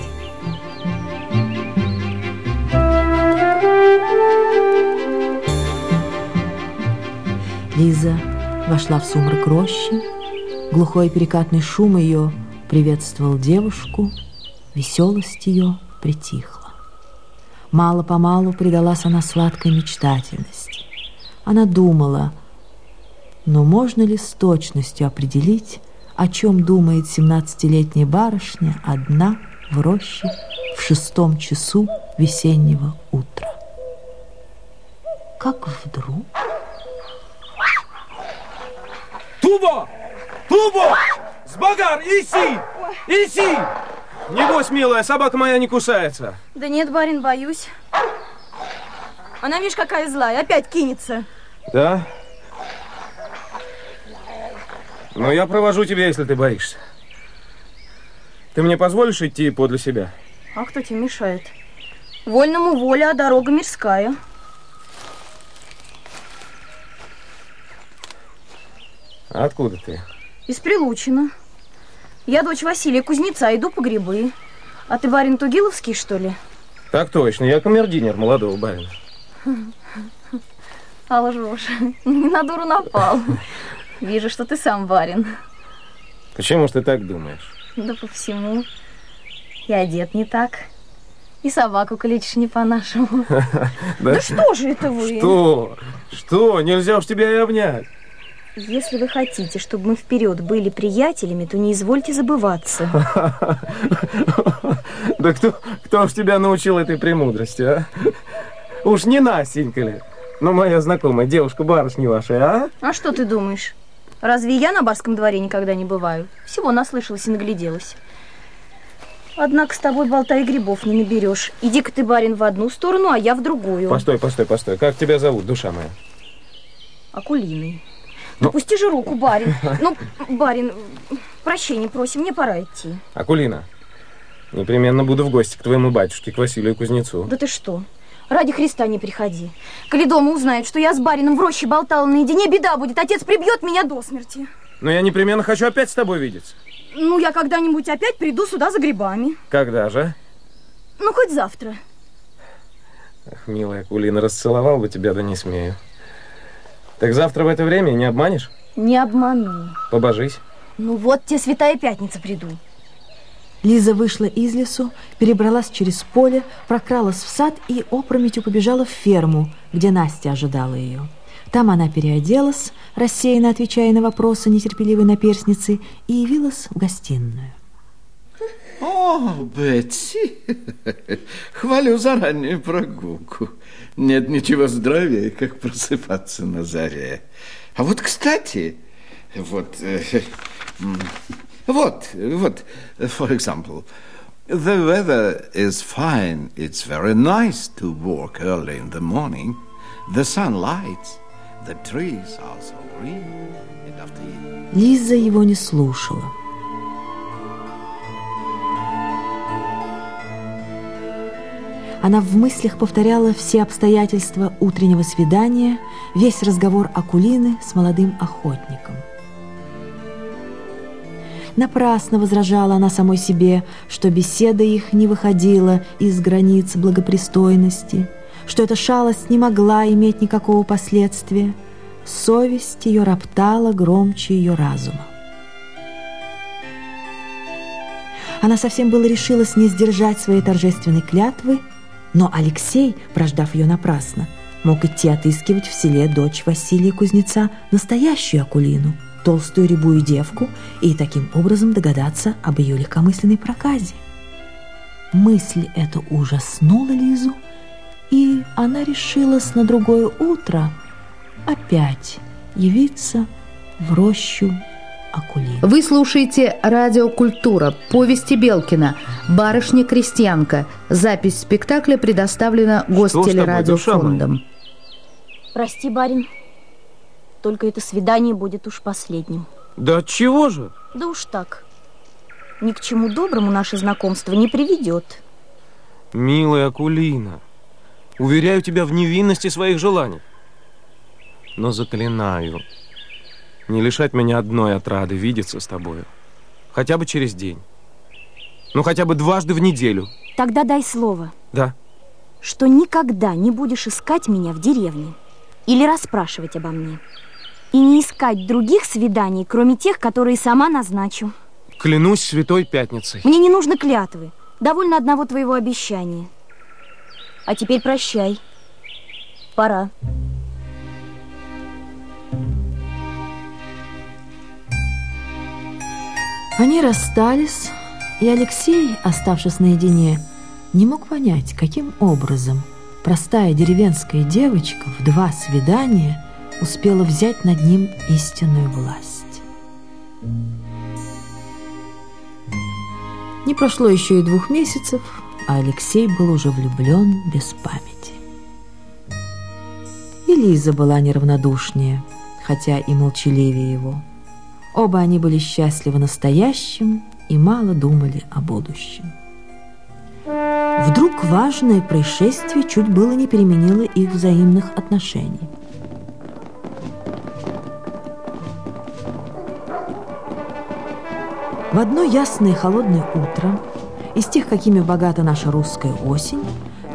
Лиза вошла в сумрак рощи. Глухой перекатный шум ее приветствовал девушку. Веселость ее притихла. Мало-помалу предалась она сладкой мечтательности. Она думала, но можно ли с точностью определить, о чем думает семнадцатилетняя барышня одна в роще в шестом часу весеннего утра? Как вдруг... Тубо! Тубо! Сбагар, иси! Иси! Небось, милая, собака моя не кусается. Да нет, барин, боюсь. Она, видишь, какая злая, опять кинется. Да? Но я провожу тебя, если ты боишься. Ты мне позволишь идти подле себя? А кто тебе мешает? Вольному воля, а дорога мирская. А откуда ты? Из Прилучина. Я дочь Василия Кузнеца, иду по грибы. А ты барин Тугиловский, что ли? Так точно, я камердинер молодого барина. А лжешь. Не на дуру напал. Вижу, что ты сам барин. Почему ж ты так думаешь? Да по всему. И одет не так. И собаку кличешь не по-нашему. Да что же это вы? Что? Что? Нельзя уж тебя и обнять. Если вы хотите, чтобы мы вперед были приятелями, то не извольте забываться. Да кто, кто ж тебя научил этой премудрости, а? Уж не Настенька ли? Ну, моя знакомая девушка барышни вашей, а? А что ты думаешь? Разве я на барском дворе никогда не бываю? Всего наслышалась и нагляделась. Однако с тобой болтай грибов не наберешь. Иди-ка ты, барин, в одну сторону, а я в другую. Постой, постой, постой. Как тебя зовут, душа моя? Акулиной. Ну, пусти же руку, барин. Ну, барин, прощения просим, мне пора идти. Акулина, непременно буду в гости к твоему батюшке, к Василию Кузнецу. Да ты что? Ради Христа не приходи. Коли дома узнают, что я с барином в роще болтала наедине, беда будет. Отец прибьет меня до смерти. Но я непременно хочу опять с тобой видеться. Ну, я когда-нибудь опять приду сюда за грибами. Когда же? Ну, хоть завтра. Ах, милая Акулина, расцеловал бы тебя, да не смею. Так завтра в это время не обманешь? Не обману. Побожись. Ну вот тебе святая пятница приду. Лиза вышла из лесу, перебралась через поле, прокралась в сад и опрометью побежала в ферму, где Настя ожидала ее. Там она переоделась, рассеянно отвечая на вопросы нетерпеливой наперсницы, и явилась в гостиную. О, Бетси, хвалю за раннюю прогулку. Нет ничего здоровее, как просыпаться на заре. А вот, кстати, вот, э, вот, вот, for example, the weather is fine. It's very nice to walk early in the morning. The sun lights, the trees are so green. And after... Лиза его не слушала. Она в мыслях повторяла все обстоятельства утреннего свидания, весь разговор Акулины с молодым охотником. Напрасно возражала она самой себе, что беседа их не выходила из границ благопристойности, что эта шалость не могла иметь никакого последствия. Совесть ее роптала громче ее разума. Она совсем было решилась не сдержать своей торжественной клятвы, но Алексей, прождав ее напрасно, мог идти отыскивать в селе дочь Василия Кузнеца, настоящую Акулину, толстую рябую девку, и таким образом догадаться об ее легкомысленной проказе. Мысль эта ужаснула Лизу, и она решилась на другое утро опять явиться в рощу Акулины. Вы слушаете «Радио Культура», повести Белкина, «Барышня-крестьянка». Запись спектакля предоставлена Гостелерадиофондом. Прости, барин, только это свидание будет уж последним. Да от чего же? Да уж так. Ни к чему доброму наше знакомство не приведет. Милая Акулина, уверяю тебя в невинности своих желаний. Но заклинаю, не лишать меня одной отрады видеться с тобою. Хотя бы через день. Ну, хотя бы дважды в неделю. Тогда дай слово, Да. что никогда не будешь искать меня в деревне или расспрашивать обо мне. И не искать других свиданий, кроме тех, которые сама назначу. Клянусь святой пятницей. Мне не нужно клятвы. Довольно одного твоего обещания. А теперь прощай. Пора. Они расстались, и Алексей, оставшись наедине, не мог понять, каким образом простая деревенская девочка в два свидания успела взять над ним истинную власть. Не прошло еще и двух месяцев, а Алексей был уже влюблен без памяти. И Лиза была неравнодушнее, хотя и молчаливее его. Оба они были счастливы настоящим и мало думали о будущем. Вдруг важное происшествие чуть было не переменило их взаимных отношений. В одно ясное холодное утро, из тех, какими богата наша русская осень,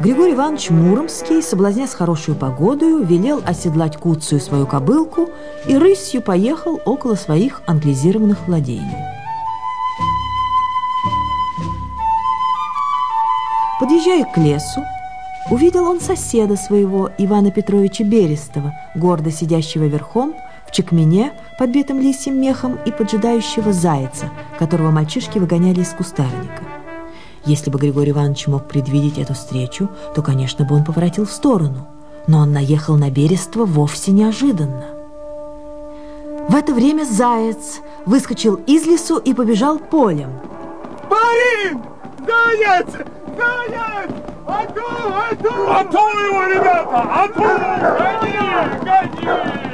Григорий Иванович Муромский, соблазнясь хорошую погодою, велел оседлать куцую свою кобылку и рысью поехал около своих англизированных владений. Подъезжая к лесу, увидел он соседа своего, Ивана Петровича Берестова, гордо сидящего верхом, в чекмене, подбитым лисьим мехом, и поджидающего зайца, которого мальчишки выгоняли из кустарника. Если бы Григорий Иванович мог предвидеть эту встречу, то, конечно, бы он поворотил в сторону. Но он наехал на Берество вовсе неожиданно. В это время заяц выскочил из лесу и побежал полем. Парень! Заяц! Заяц! Ату! Ату! Ату его, ребята! Ату! Гони! Гони!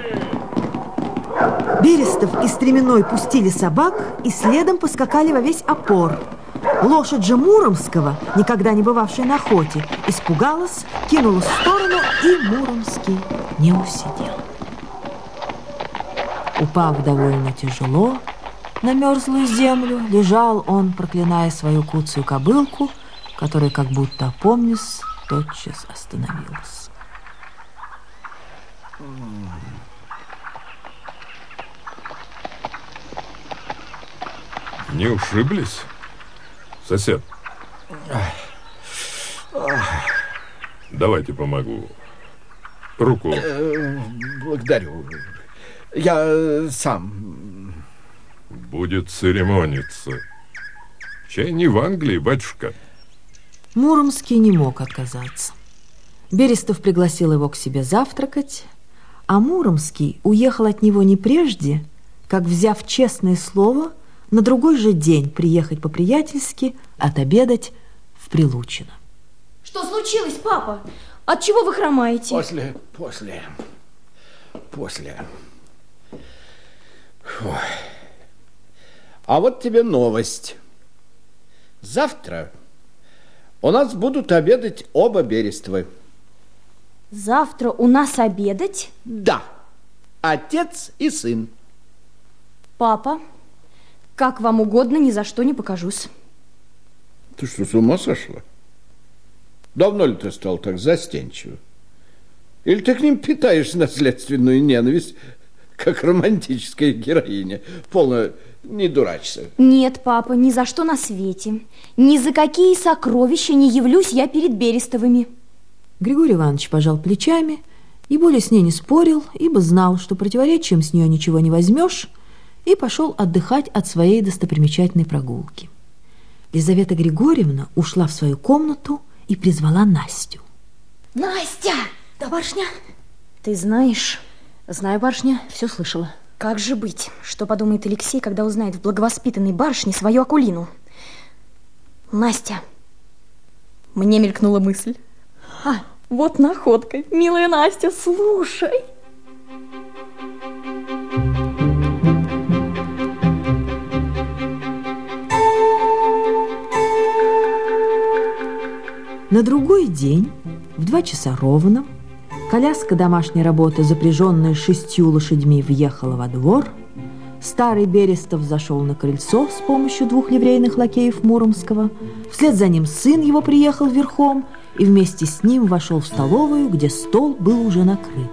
Берестов и Стременной пустили собак и следом поскакали во весь опор. Лошадь же Муромского, никогда не бывавшая на охоте, испугалась, кинулась в сторону, и Муромский не усидел. Упав довольно тяжело на мерзлую землю, лежал он, проклиная свою куцую кобылку, которая, как будто опомнись, тотчас остановилась. Не ушиблись? Сосед, давайте помогу. Руку. Э, Благодарю. Я сам. Будет церемониться. Чай не в Англии, батюшка. Муромский не мог отказаться. Берестов пригласил его к себе завтракать, а Муромский уехал от него не прежде, как, взяв честное слово, на другой же день приехать по-приятельски отобедать в Прилучино. Что случилось, папа? От чего вы хромаете? После, после, после. Фу. А вот тебе новость. Завтра у нас будут обедать оба Берестовы. Завтра у нас обедать? Да, отец и сын. Папа, как вам угодно, ни за что не покажусь. Ты что, с ума сошла? Давно ли ты стал так застенчив? Или ты к ним питаешь наследственную ненависть, как романтическая героиня? Полно, не дурачься. Нет, папа, ни за что на свете. Ни за какие сокровища не явлюсь я перед Берестовыми. Григорий Иванович пожал плечами и более с ней не спорил, ибо знал, что противоречием с нее ничего не возьмешь, и пошел отдыхать от своей достопримечательной прогулки. Лизавета Григорьевна ушла в свою комнату и призвала Настю. Настя! Да, барышня? Ты знаешь... Знаю, барышня, все слышала. Как же быть? Что подумает Алексей, когда узнает в благовоспитанной барышне свою Акулину? Настя, мне мелькнула мысль. А, вот находка. Милая Настя, слушай. На другой день, в два часа ровно, коляска домашней работы, запряженная шестью лошадьми, въехала во двор. Старый Берестов зашел на крыльцо с помощью двух ливрейных лакеев Муромского. Вслед за ним сын его приехал верхом и вместе с ним вошел в столовую, где стол был уже накрыт.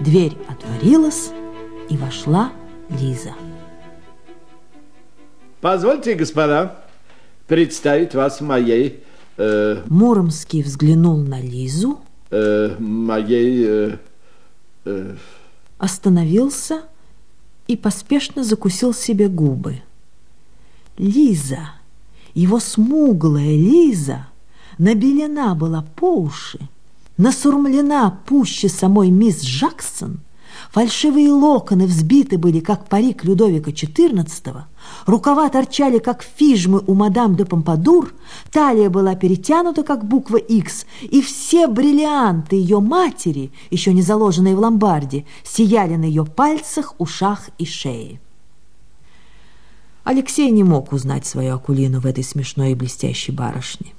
Дверь отворилась, и вошла Лиза. Позвольте, господа, представить вас моей... Э, Муромский взглянул на Лизу, э, моей... Э, э, остановился и поспешно закусил себе губы. Лиза, его смуглая Лиза, набелена была по уши, насурмлена пуще самой мисс Джексон, фальшивые локоны взбиты были, как парик Людовика XIV, рукава торчали, как фижмы у мадам де Помпадур, талия была перетянута, как буква X, и все бриллианты ее матери, еще не заложенные в ломбарде, сияли на ее пальцах, ушах и шее. Алексей не мог узнать свою Акулину в этой смешной и блестящей барышне.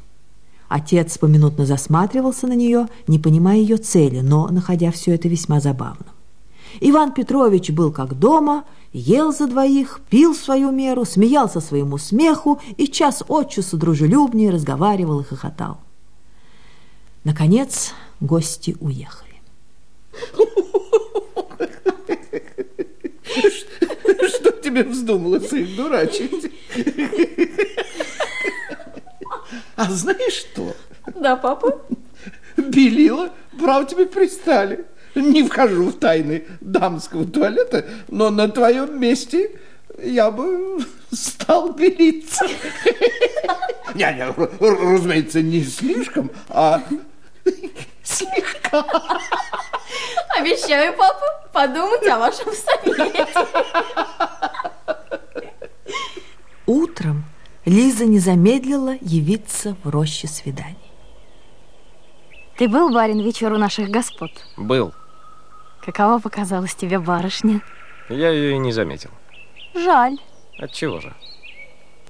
Отец поминутно засматривался на нее, не понимая ее цели, но находя все это весьма забавным. Иван Петрович был как дома, ел за двоих, пил свою меру, смеялся своему смеху и час от часу дружелюбнее разговаривал и хохотал. Наконец гости уехали. Что тебе вздумалось их дурачить? А знаешь что? Да, папа? Белила, право тебе пристали. Не вхожу в тайны дамского туалета, но на твоем месте я бы стал белиться. Не, не, разумеется, не слишком, а слегка. Обещаю, папа, подумать о вашем совете. Утром Лиза не замедлила явиться в роще свиданий. Ты был, барин, вечер у наших господ? Был. Какова показалась тебе барышня? Я ее и не заметил. Жаль. От чего же?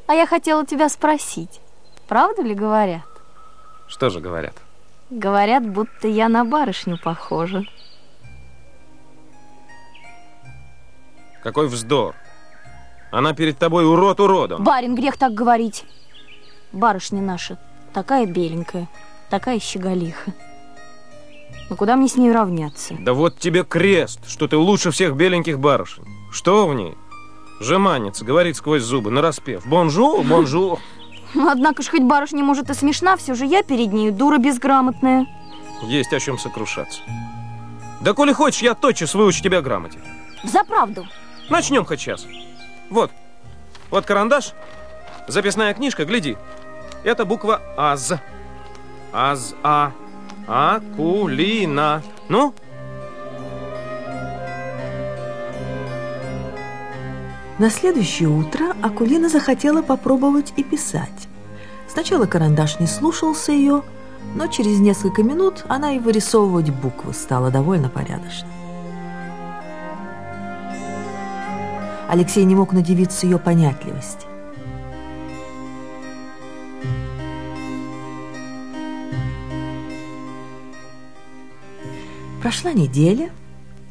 А я хотела тебя спросить, правду ли говорят? Что же говорят? Говорят, будто я на барышню похожа. Какой вздор. Она перед тобой урод уродом. Барин, грех так говорить. Барышня наша такая беленькая, такая щеголиха. Ну куда мне с ней равняться? Да вот тебе крест, что ты лучше всех беленьких барышень. Что в ней? Жеманится, говорит сквозь зубы, нараспев. Bonjour, bonjour. Ну, однако ж хоть барышня, может, и смешна, все же я перед нею дура безграмотная. Есть о чем сокрушаться. Да коли хочешь, я тотчас выучу тебя грамоте. За правду. Начнем хоть сейчас. Вот. Вот карандаш. Записная книжка, гляди. Это буква АЗ. АЗ-А. Акулина. Ну? На следующее утро Акулина захотела попробовать и писать. Сначала карандаш не слушался ее, но через несколько минут она и вырисовывать буквы стала довольно порядочно. Алексей не мог надевиться ее понятливости. Прошла неделя,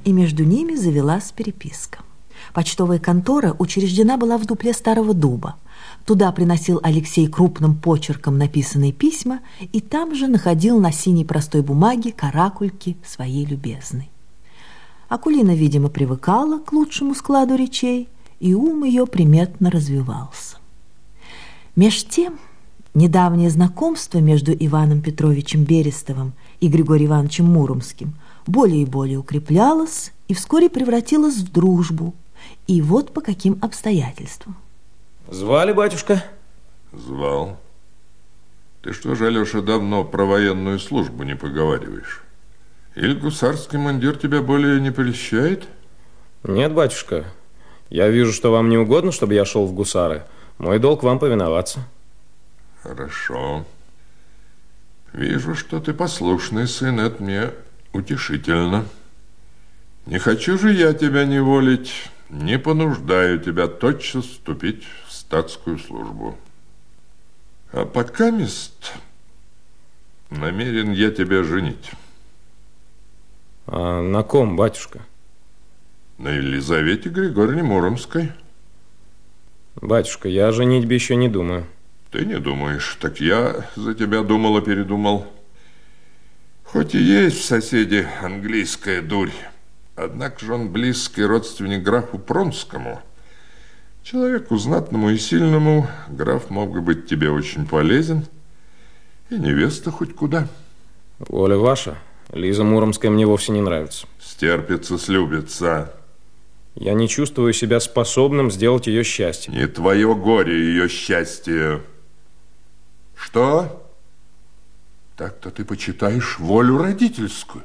и между ними завелась переписка. Почтовая контора учреждена была в дупле старого дуба. Туда приносил Алексей крупным почерком написанные письма и там же находил на синей простой бумаге каракульки своей любезной. Акулина, видимо, привыкала к лучшему складу речей, и ум ее приметно развивался. Меж тем, недавнее знакомство между Иваном Петровичем Берестовым и Григорием Ивановичем Муромским более и более укреплялось и вскоре превратилось в дружбу. И вот по каким обстоятельствам. Звали, батюшка? Звал. Ты что же, Алеша, давно про военную службу не поговариваешь? Или гусарский мундир тебя более не прельщает? Нет, батюшка. Я вижу, что вам не угодно, чтобы я шел в гусары. Мой долг вам повиноваться. Хорошо. Вижу, что ты послушный сын, это мне утешительно. Не хочу же я тебя неволить, не понуждаю тебя тотчас вступить в статскую службу. А пока мест намерен я тебя женить. А на ком, батюшка? На Елизавете Григорьевне Муромской. Батюшка, я о женитьбе еще не думаю. Ты не думаешь, так я за тебя думал и передумал. Хоть и есть в соседе английская дурь, однако же он близкий родственник графу Пронскому. Человеку знатному и сильному граф мог бы быть тебе очень полезен, и невеста хоть куда. Воля ваша, Лиза Муромская мне вовсе не нравится. Стерпится, слюбится. Я не чувствую себя способным сделать ее счастье. Не твое горе ее счастье. Что? Так-то ты почитаешь волю родительскую.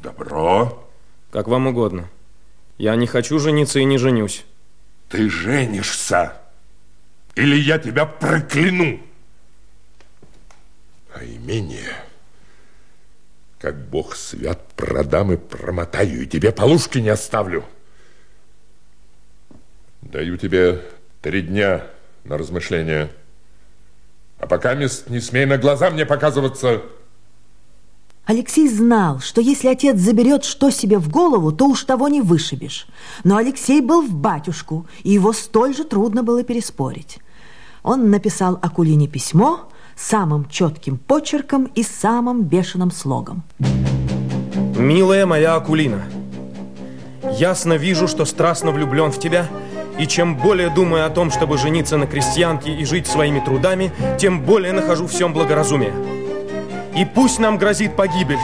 Добро. Как вам угодно. Я не хочу жениться и не женюсь. Ты женишься, или я тебя прокляну. А имение, как бог свят, продам и промотаю, и тебе полушки не оставлю. Даю тебе три дня на размышление. А пока мест не смей на глаза мне показываться. Алексей знал, что если отец заберет что себе в голову, то уж того не вышибешь. Но Алексей был в батюшку, и его столь же трудно было переспорить. Он написал Акулине письмо самым четким почерком и самым бешеным слогом. Милая моя Акулина, ясно вижу, что страстно влюблен в тебя, и чем более думаю о том, чтобы жениться на крестьянке и жить своими трудами, тем более нахожу в всем благоразумие. И пусть нам грозит погибель,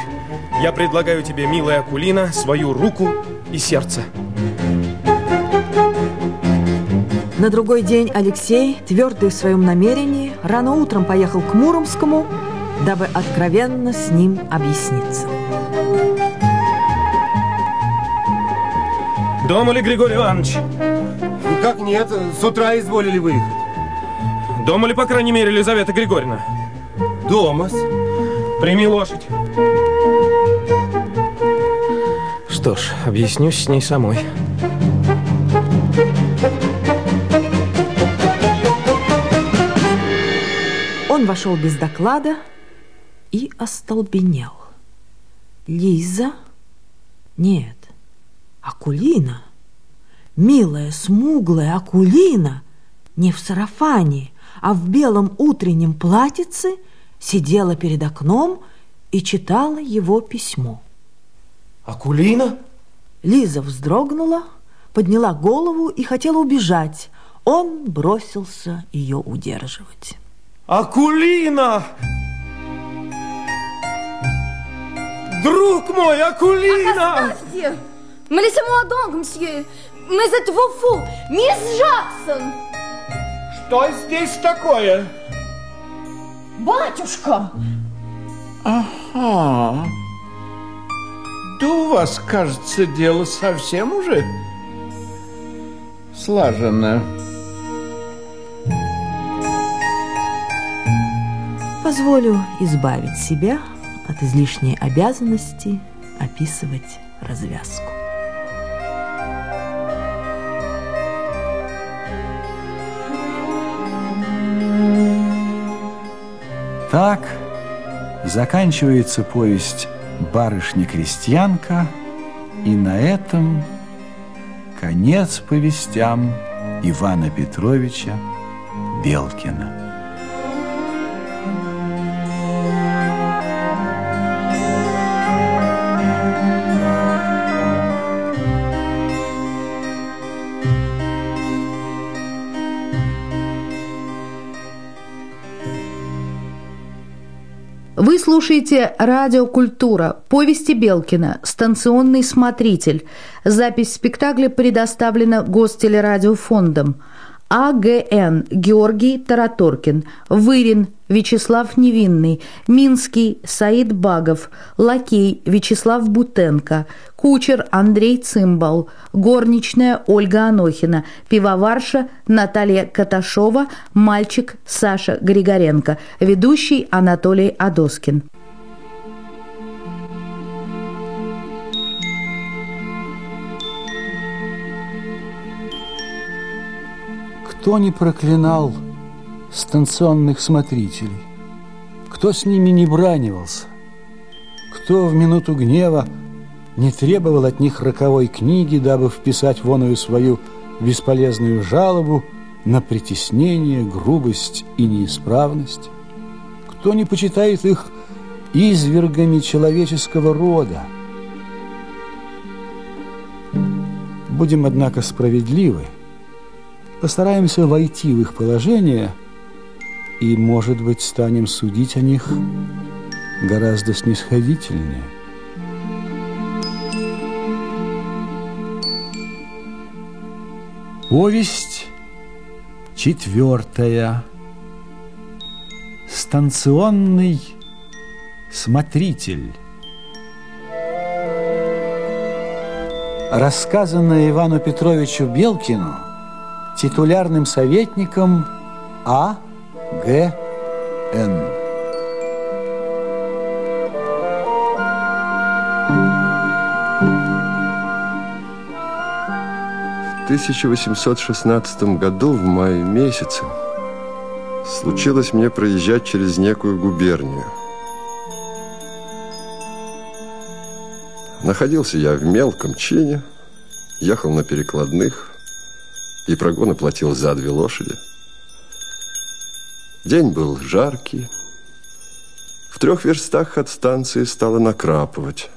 я предлагаю тебе, милая Акулина, свою руку и сердце. На другой день Алексей, твердый в своем намерении, рано утром поехал к Муромскому, дабы откровенно с ним объясниться. Дома ли Григорий Иванович? Как нет, с утра изволили выехать. Дома ли, по крайней мере, Елизавета Григорьевна? Дома-с. Прими лошадь. Что ж, объяснюсь с ней самой. Он вошел без доклада и остолбенел. Лиза? Нет, Акулина. Милая, смуглая Акулина не в сарафане, а в белом утреннем платьице сидела перед окном и читала его письмо. Акулина? Лиза вздрогнула, подняла голову и хотела убежать. Он бросился ее удерживать. Акулина! Друг мой, Акулина! Оставьте! Laissez-moi donc, monsieur! Mais fou? Мисс Джексон! Что здесь такое? Батюшка! Ага. Да у вас, кажется, дело совсем уже слажено. Позволю избавить себя от излишней обязанности описывать развязку. Так заканчивается повесть «Барышня-крестьянка», и на этом конец повестям Ивана Петровича Белкина. Вы слушаете «Радио Культура», повести Белкина, «Станционный смотритель». Запись спектакля предоставлена Гостелерадиофондом. АГН Георгий Тараторкин, Вырин Вячеслав Невинный, Минский Саид Багов, Лакей Вячеслав Бутенко, Кучер Андрей Цымбал, Горничная Ольга Анохина, Пивоварша Наталья Каташова, Мальчик Саша Григоренко, Ведущий Анатолий Адоскин. Кто не проклинал станционных смотрителей? Кто с ними не бранивался? Кто в минуту гнева не требовал от них роковой книги, дабы вписать воную свою бесполезную жалобу на притеснение, грубость и неисправность? Кто не почитает их извергами человеческого рода? Будем, однако, справедливы. Постараемся войти в их положение и, может быть, станем судить о них гораздо снисходительнее. Повесть четвертая. Станционный смотритель. Рассказанное Ивану Петровичу Белкину титулярным советником А. Г. Н. В 1816 году, в мае месяце, случилось мне проезжать через некую губернию. Находился я в мелком чине, ехал на перекладных и прогон оплатил за две лошади. День был жаркий. В трех верстах от станции стало накрапывать.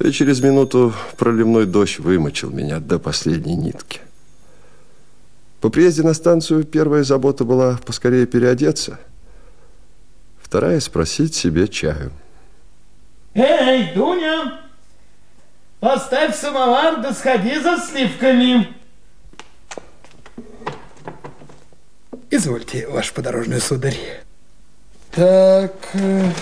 И через минуту проливной дождь вымочил меня до последней нитки. По приезде на станцию первая забота была поскорее переодеться, вторая – спросить себе чаю. Эй, Дуня, поставь самовар да сходи за сливками. Извольте, ваш подорожный сударь. Так, э,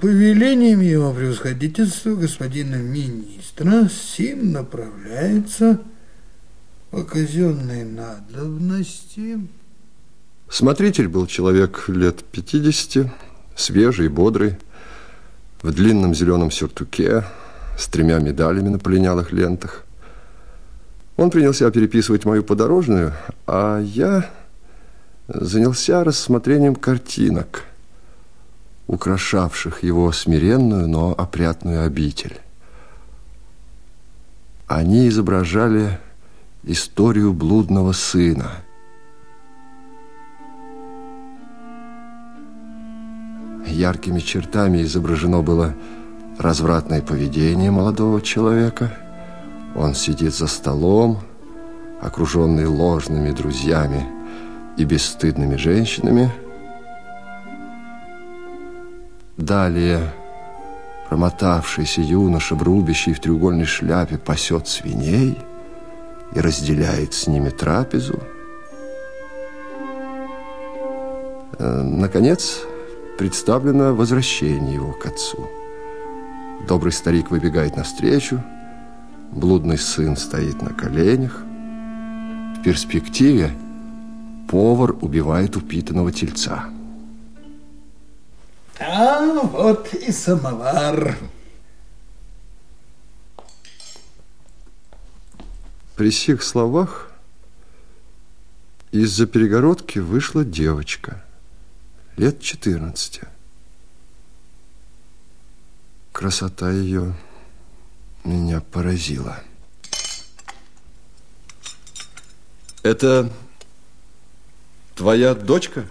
по велениям его превосходительства господина министра сим направляется по казенной надобности. Смотритель был человек лет 50, свежий, бодрый, в длинном зеленом сюртуке, с тремя медалями на полинялых лентах. Он принялся переписывать мою подорожную, а я занялся рассмотрением картинок, украшавших его смиренную, но опрятную обитель. Они изображали историю блудного сына. Яркими чертами изображено было развратное поведение молодого человека. Он сидит за столом, окруженный ложными друзьями и бесстыдными женщинами. Далее промотавшийся юноша, брубящий в треугольной шляпе, пасет свиней и разделяет с ними трапезу. Э, наконец, представлено возвращение его к отцу. Добрый старик выбегает навстречу, блудный сын стоит на коленях. В перспективе повар убивает упитанного тельца. А вот и самовар. При сих словах из-за перегородки вышла девочка лет 14. Красота ее меня поразила. Это твоя дочка?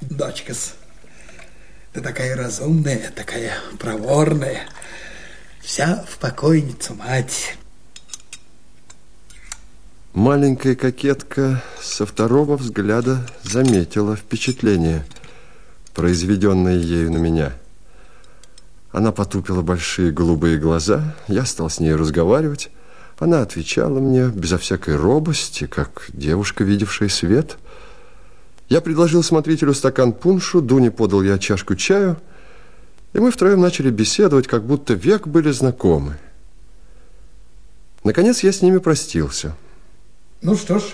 Дочка-с. Ты такая разумная, такая проворная. Вся в покойницу мать. Маленькая кокетка со второго взгляда заметила впечатление, произведенное ею на меня. Она потупила большие голубые глаза, я стал с ней разговаривать. Она отвечала мне безо всякой робости, как девушка, видевшая свет. Я предложил смотрителю стакан пуншу, Дуне подал я чашку чаю, и мы втроем начали беседовать, как будто век были знакомы. Наконец я с ними простился. Ну что ж,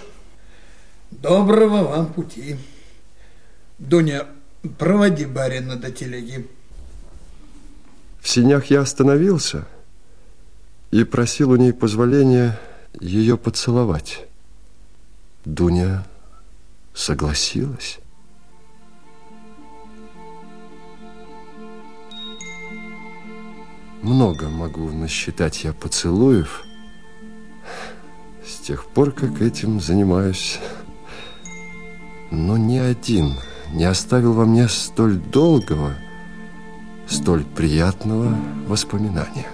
доброго вам пути. Дуня, проводи барина до телеги. В синях я остановился и просил у ней позволения ее поцеловать. Дуня согласилась. Много могу насчитать я поцелуев с тех пор, как этим занимаюсь. Но ни один не оставил во мне столь долгого, столь приятного воспоминания.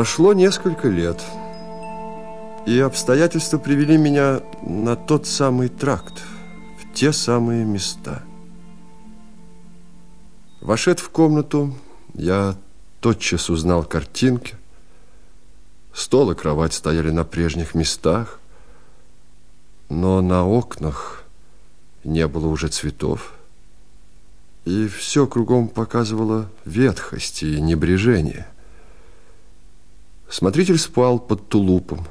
Прошло несколько лет, и обстоятельства привели меня на тот самый тракт, в те самые места. Вошед в комнату, я тотчас узнал картинки. Стол и кровать стояли на прежних местах, но на окнах не было уже цветов, и все кругом показывало ветхость и небрежение – Смотритель спал под тулупом.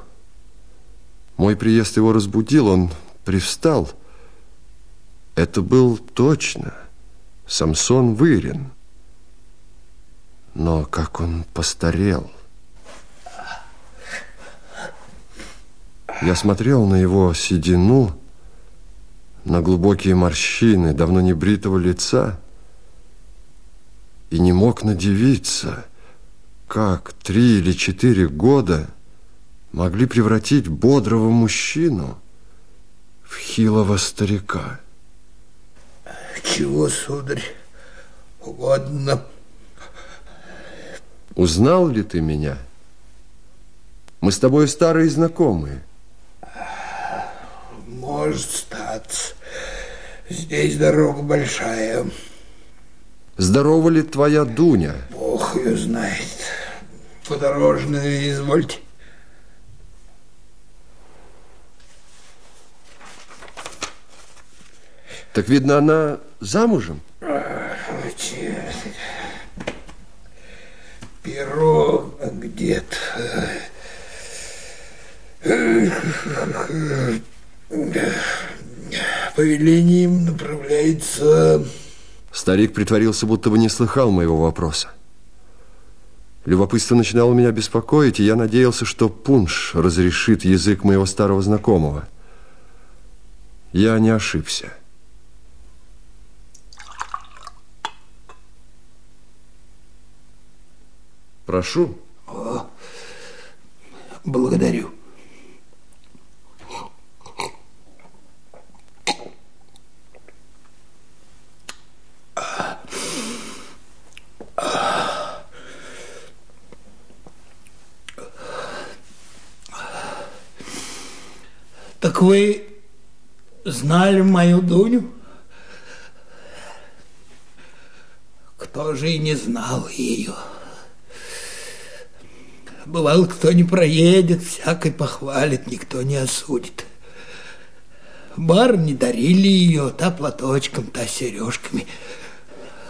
Мой приезд его разбудил, он привстал. Это был точно Самсон Вырин. Но как он постарел. Я смотрел на его седину, на глубокие морщины давно не бритого лица и не мог надевиться – как три или четыре года могли превратить бодрого мужчину в хилого старика? Чего, сударь, угодно. Узнал ли ты меня? Мы с тобой старые знакомые. Может статься. Здесь дорога большая. Здорова ли твоя Дуня? Бог ее знает подорожные, извольте. Так, видно, она замужем? Перо где-то. Повелением направляется... Старик притворился, будто бы не слыхал моего вопроса. Любопытство начинало меня беспокоить, и я надеялся, что пунш разрешит язык моего старого знакомого. Я не ошибся. Прошу. О, благодарю. Так вы знали мою Дуню? Кто же и не знал ее? Бывало, кто не проедет, всякой похвалит, никто не осудит. Бар не дарили ее, та платочком, та сережками.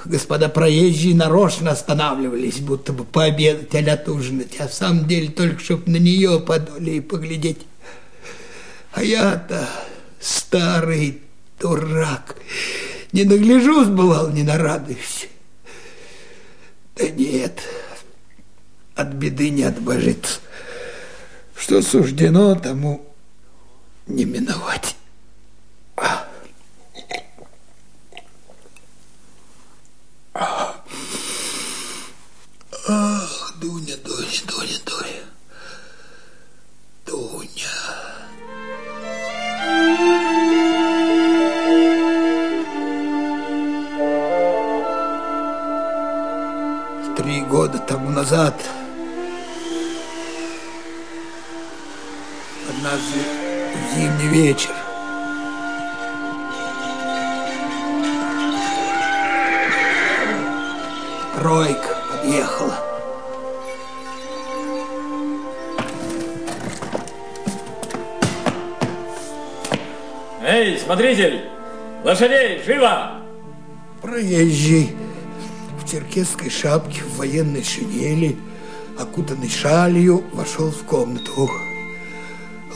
Господа проезжие нарочно останавливались, будто бы пообедать или отужинать, а в самом деле только чтоб на нее подоли и поглядеть. А я-то старый дурак. Не нагляжусь, бывал, не нарадуюсь. Да нет, от беды не отбожится. Что суждено, тому не миновать. Лошадей, живо! Проезжий в черкесской шапке, в военной шинели, окутанный шалью, вошел в комнату.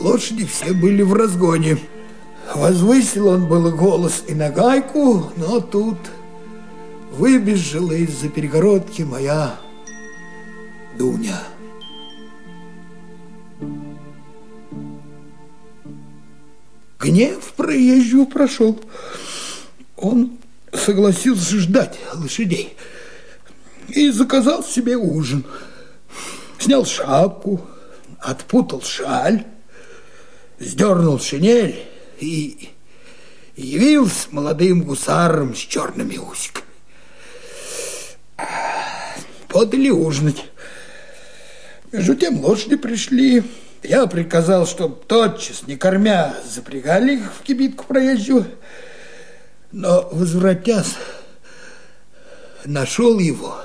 Лошади все были в разгоне. Возвысил он было голос и на гайку, но тут выбежала из-за перегородки моя Дуня. Гнев проезжую прошел. Он согласился ждать лошадей и заказал себе ужин. Снял шапку, отпутал шаль, сдернул шинель и явился молодым гусаром с черными усиками. Подали ужинать. Между тем лошади пришли. Я приказал, чтоб тотчас, не кормя, запрягали их в кибитку проезжую. Но, возвратясь, нашел его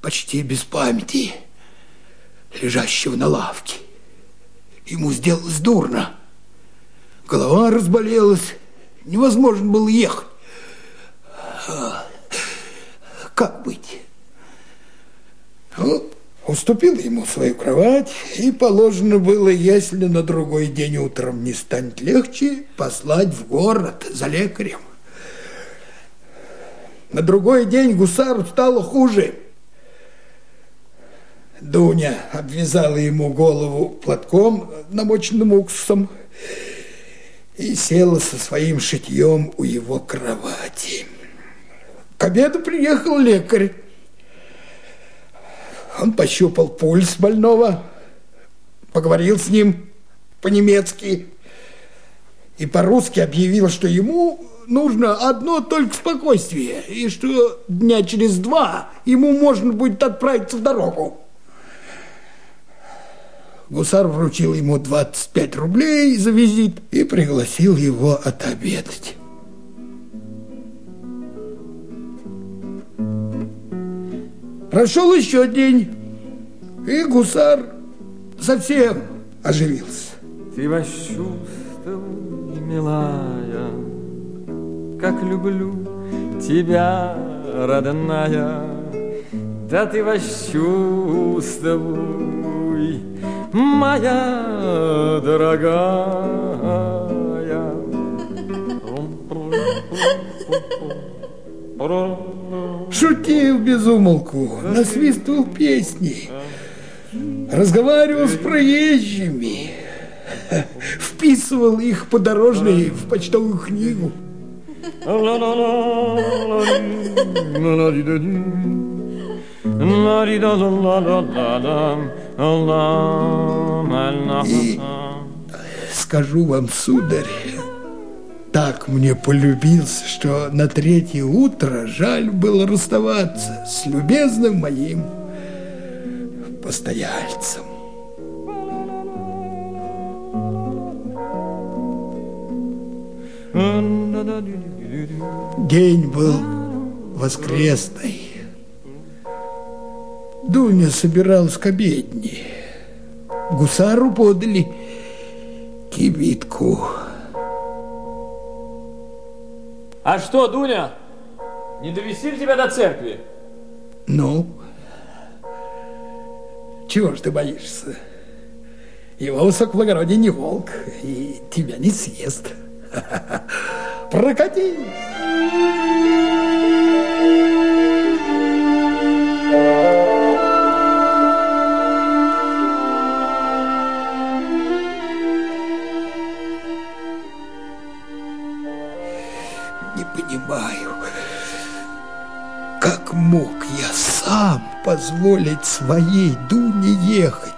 почти без памяти, лежащего на лавке. Ему сделалось дурно. Голова разболелась, невозможно было ехать. Как быть? Ну, уступил ему свою кровать, и положено было, если на другой день утром не станет легче, послать в город за лекарем. На другой день гусару стало хуже. Дуня обвязала ему голову платком, намоченным уксусом, и села со своим шитьем у его кровати. К обеду приехал лекарь. Он пощупал пульс больного, поговорил с ним по-немецки и по-русски объявил, что ему нужно одно только спокойствие, и что дня через два ему можно будет отправиться в дорогу. Гусар вручил ему 25 рублей за визит и пригласил его отобедать. Прошел еще день, и гусар совсем оживился. Ты восчувствуй, милая, как люблю тебя, родная. Да ты восчувствуй, моя дорогая. Шутил без умолку, насвистывал песни, разговаривал с проезжими, вписывал их подорожные в почтовую книгу. И скажу вам, сударь, так мне полюбился, что на третье утро жаль было расставаться с любезным моим постояльцем. День был воскресный. Дуня собиралась к обедне. Гусару подали кибитку. А что, Дуня, не довести ли тебя до церкви? Ну, чего ж ты боишься? Его высокоблагородие не волк и тебя не съест. Прокатись! Не понимаю, как мог я сам позволить своей Дуне ехать?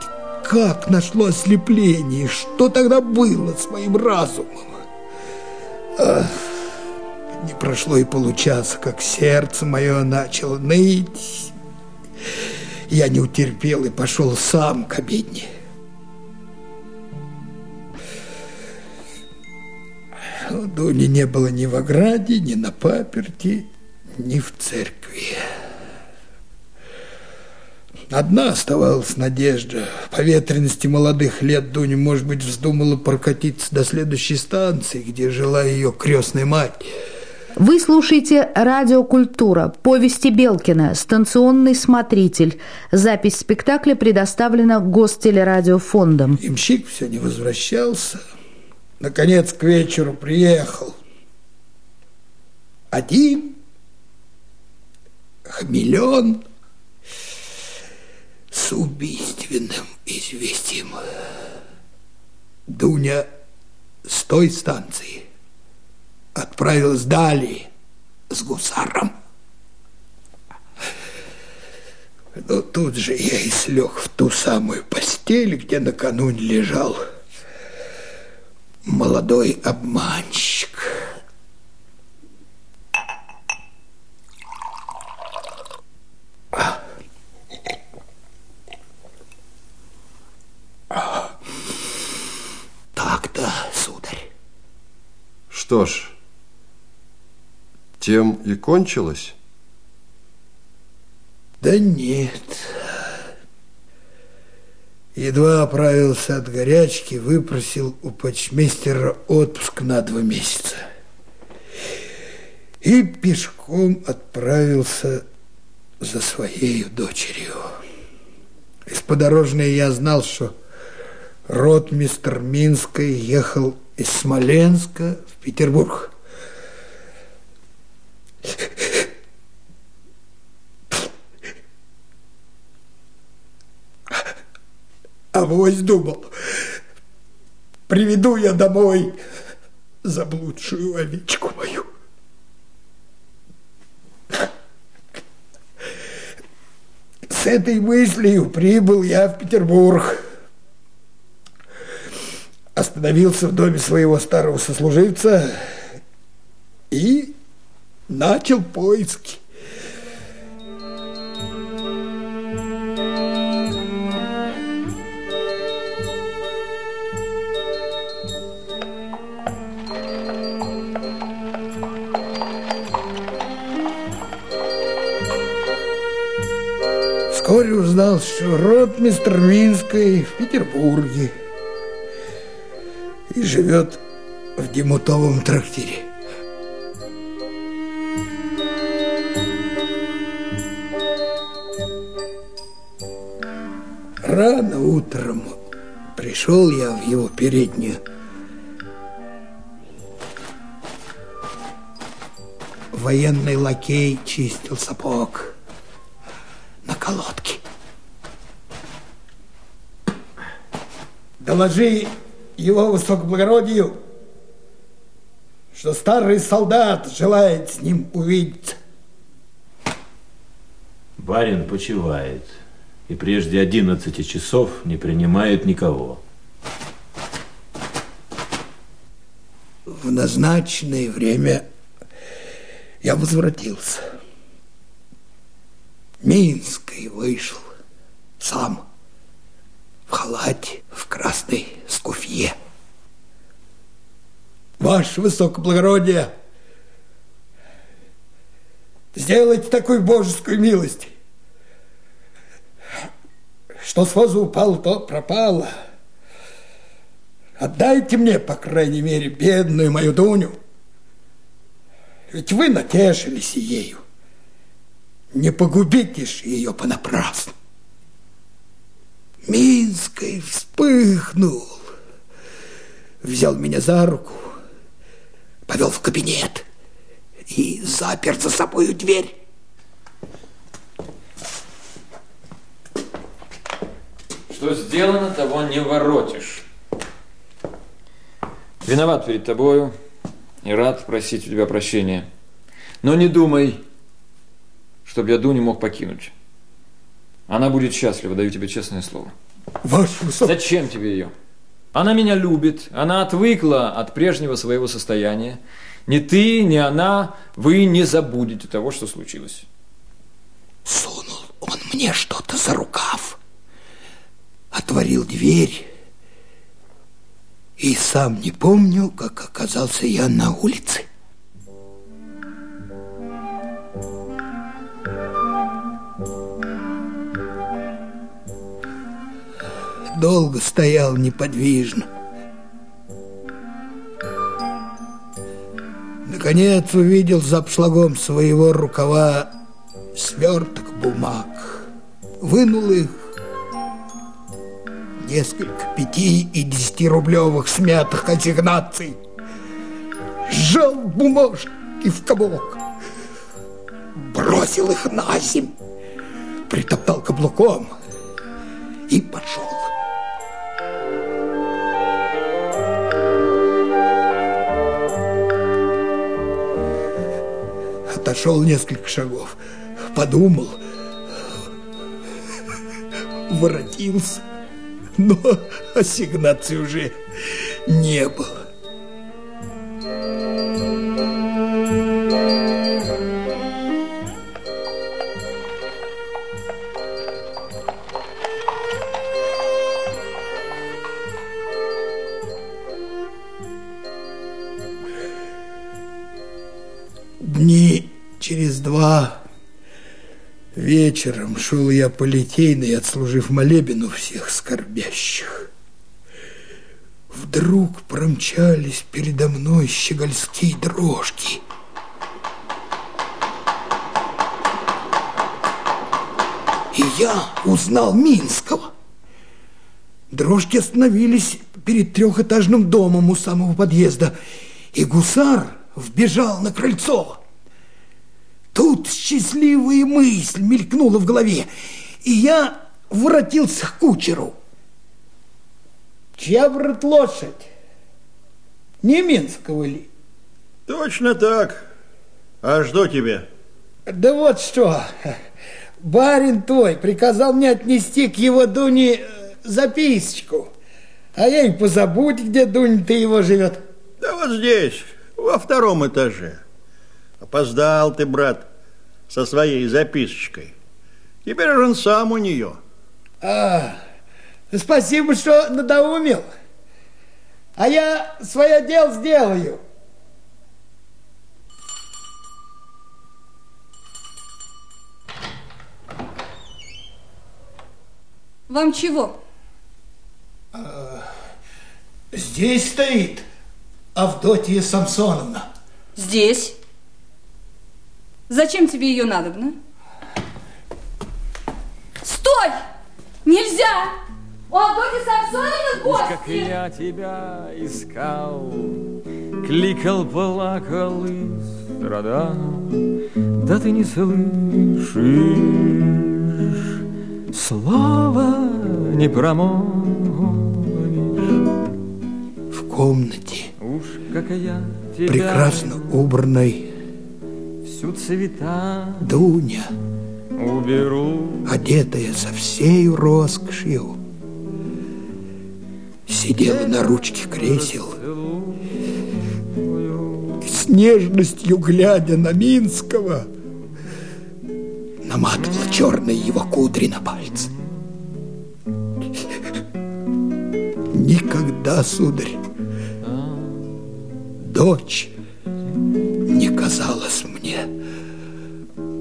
Как нашло ослепление? Что тогда было с моим разумом? Не прошло и получаса, как сердце мое начало ныть. Я не утерпел и пошел сам к обедне. Дуни не было ни в ограде, ни на паперти, ни в церкви. Одна оставалась надежда. По ветренности молодых лет Дуня, может быть, вздумала прокатиться до следующей станции, где жила ее крестная мать. Вы слушаете «Радио Культура», повести Белкина, «Станционный смотритель». Запись спектакля предоставлена Гостелерадиофондом. Имщик все не возвращался. Наконец, к вечеру приехал. Один, хамелеон, с убийственным известием. Дуня с той станции отправилась далее с гусаром. Но тут же я и слег в ту самую постель, где накануне лежал молодой обманщик. Так-то, сударь. Что ж, тем и кончилось? Да нет. Едва оправился от горячки, выпросил у почмейстера отпуск на два месяца. И пешком отправился за своей дочерью. Из подорожной я знал, что ротмистр Минской ехал из Смоленска в Петербург. А вось думал, приведу я домой заблудшую овечку мою. С этой мыслью прибыл я в Петербург. Остановился в доме своего старого сослуживца и начал поиски. Вскоре узнал, что ротмистр Минской в Петербурге и живет в Демутовом трактире. Рано утром пришел я в его переднюю. Военный лакей чистил сапог на колодке. Доложи его высокоблагородию, что старый солдат желает с ним увидеться. Барин почивает и прежде 11 часов не принимает никого. В назначенное время я возвратился. Минский вышел сам в халате, в красной скуфье. Ваше высокоблагородие, сделайте такую божескую милость, что с возу упало, то пропало. Отдайте мне, по крайней мере, бедную мою Дуню. Ведь вы натешились ею. Не погубите ж ее понапрасну. Минской вспыхнул, взял меня за руку, повел в кабинет и запер за собою дверь. Что сделано, того не воротишь. Виноват перед тобою и рад просить у тебя прощения. Но не думай, чтобы я Дуню мог покинуть. Она будет счастлива, даю тебе честное слово. Ваше высок... Зачем тебе ее? Она меня любит, она отвыкла от прежнего своего состояния. Ни ты, ни она, вы не забудете того, что случилось. Сунул он мне что-то за рукав, отворил дверь и сам не помню, как оказался я на улице. Долго стоял неподвижно. Наконец увидел за обшлагом своего рукава сверток бумаг. Вынул их. Несколько пяти и десяти рублевых смятых ассигнаций. Сжал бумажки в комок. Бросил их на земь. Притоптал каблуком и пошел. Отошел несколько шагов, подумал, воротился, но ассигнации уже не было. Через два вечером шел я по Литейной, отслужив молебен у всех скорбящих. Вдруг промчались передо мной щегольские дрожки. И я узнал Минского. Дрожки остановились перед трехэтажным домом у самого подъезда, и гусар вбежал на крыльцо. Тут счастливая мысль мелькнула в голове, и я воротился к кучеру. Чья, брат, лошадь? Не Минского ли? Точно так. А что тебе? Да вот что, барин твой приказал мне отнести к его Дуне э, записочку. А я и позабудь, где Дуня-то его живет. Да вот здесь, во втором этаже. Опоздал ты, брат, со своей записочкой. Теперь же он сам у нее. А, спасибо, что надоумил. А я свое дело сделаю. Вам чего? А, здесь стоит Авдотья Самсоновна. Здесь. Зачем тебе ее надобно? Стой! Нельзя! У Авдотьи Самсоновны гости! Как я тебя искал, кликал, плакал и страдал, да ты не слышишь, слова не промолвишь. В комнате, Уж как я тебя прекрасно убранной, всю цвета Дуня, уберу. одетая со всею роскошью, сидела на ручке кресел и с нежностью глядя на Минского, наматывала черные его кудри на пальцы. Никогда, сударь, дочь не казалась мне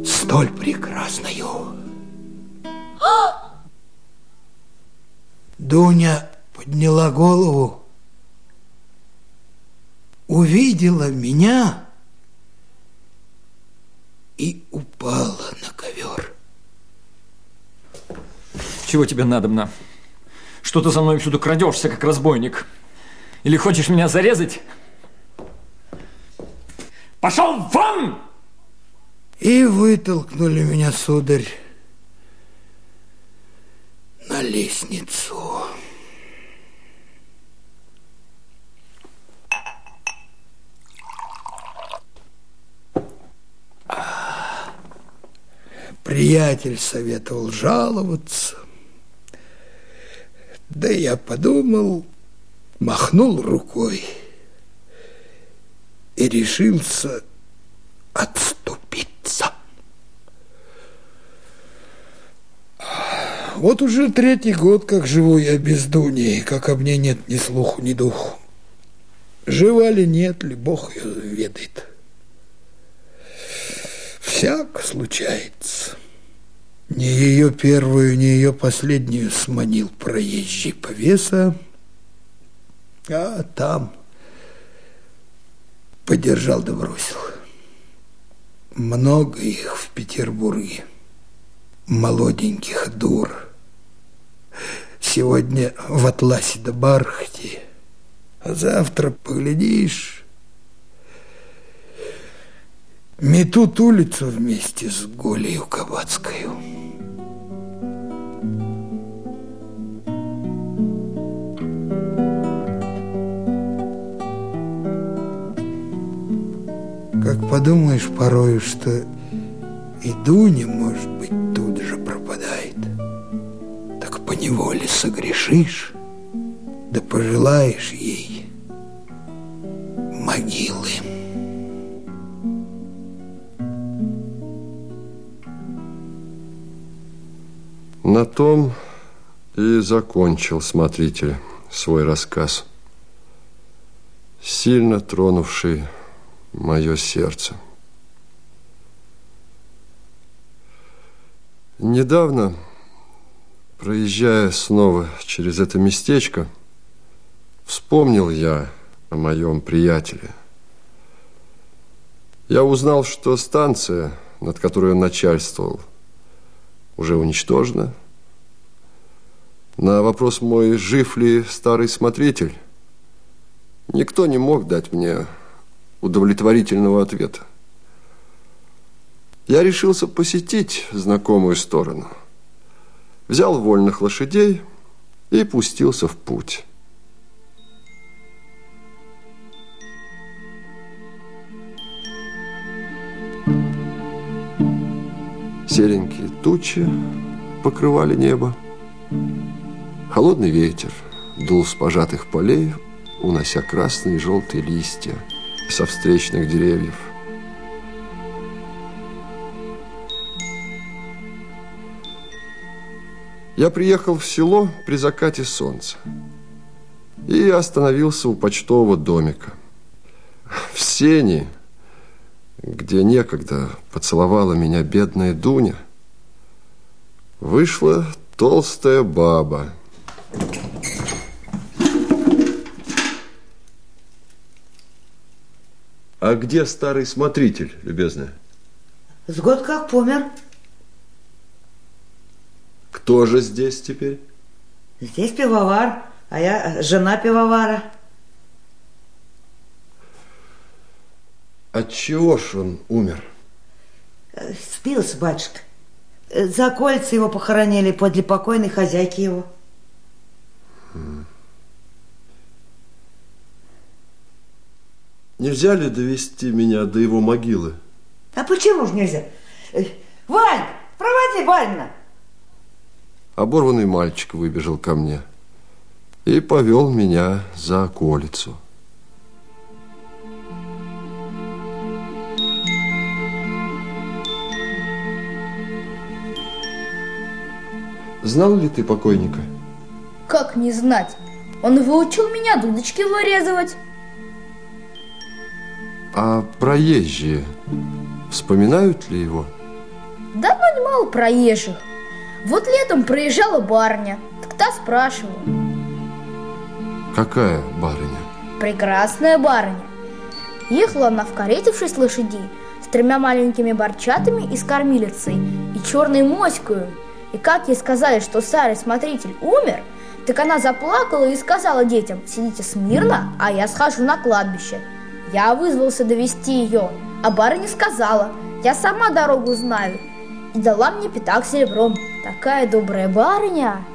столь прекрасною. Дуня подняла голову, увидела меня и упала на ковер. Чего тебе надобно? Что ты за мной всюду крадешься, как разбойник? Или хочешь меня зарезать? Пошел вон! И вытолкнули меня, сударь, на лестницу. Приятель советовал жаловаться. Да я подумал, махнул рукой и решился отступиться. Вот уже третий год, как живу я без Дуни, как об ней нет ни слуху, ни духу. Жива ли, нет ли, Бог ее ведает. Всяк случается. Ни ее первую, ни ее последнюю сманил проезжий повеса, а там подержал да бросил. Много их в Петербурге, молоденьких дур. Сегодня в атласе да бархате, а завтра, поглядишь, метут улицу вместе с Голею Кабацкою. Как подумаешь порою, что и Дуня, может быть, тут же пропадает, так поневоле согрешишь, да пожелаешь ей могилы. На том и закончил смотритель свой рассказ, сильно тронувший мое сердце. Недавно, проезжая снова через это местечко, вспомнил я о моем приятеле. Я узнал, что станция, над которой он начальствовал, уже уничтожена. На вопрос мой, жив ли старый смотритель, никто не мог дать мне удовлетворительного ответа. Я решился посетить знакомую сторону. Взял вольных лошадей и пустился в путь. Серенькие тучи покрывали небо. Холодный ветер дул с пожатых полей, унося красные и желтые листья со встречных деревьев. Я приехал в село при закате солнца и остановился у почтового домика. В сене, где некогда поцеловала меня бедная Дуня, вышла толстая баба. А где старый смотритель, любезная? С год как помер. Кто же здесь теперь? Здесь пивовар, а я жена пивовара. От чего ж он умер? Спился, батюшка. За кольца его похоронили подле покойной хозяйки его. Нельзя ли довести меня до его могилы? А почему же нельзя? Вань, проводи барина. Оборванный мальчик выбежал ко мне и повел меня за околицу. Знал ли ты покойника? Как не знать? Он выучил меня дудочки вырезывать. А проезжие вспоминают ли его? Да ну немало проезжих. Вот летом проезжала барыня. Так та спрашивала. Какая барыня? Прекрасная барыня. Ехала она в карете в шесть лошадей с тремя маленькими борчатами и с кормилицей и черной моською. И как ей сказали, что старый смотритель умер, так она заплакала и сказала детям, сидите смирно, а я схожу на кладбище. Я вызвался довести ее, а барыня сказала, я сама дорогу знаю, и дала мне пятак серебром. Такая добрая барыня.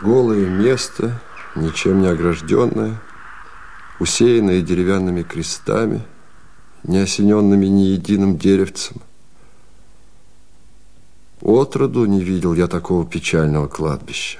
Голое место, ничем не огражденное, усеянное деревянными крестами, не осененными ни единым деревцем. Отроду не видел я такого печального кладбища.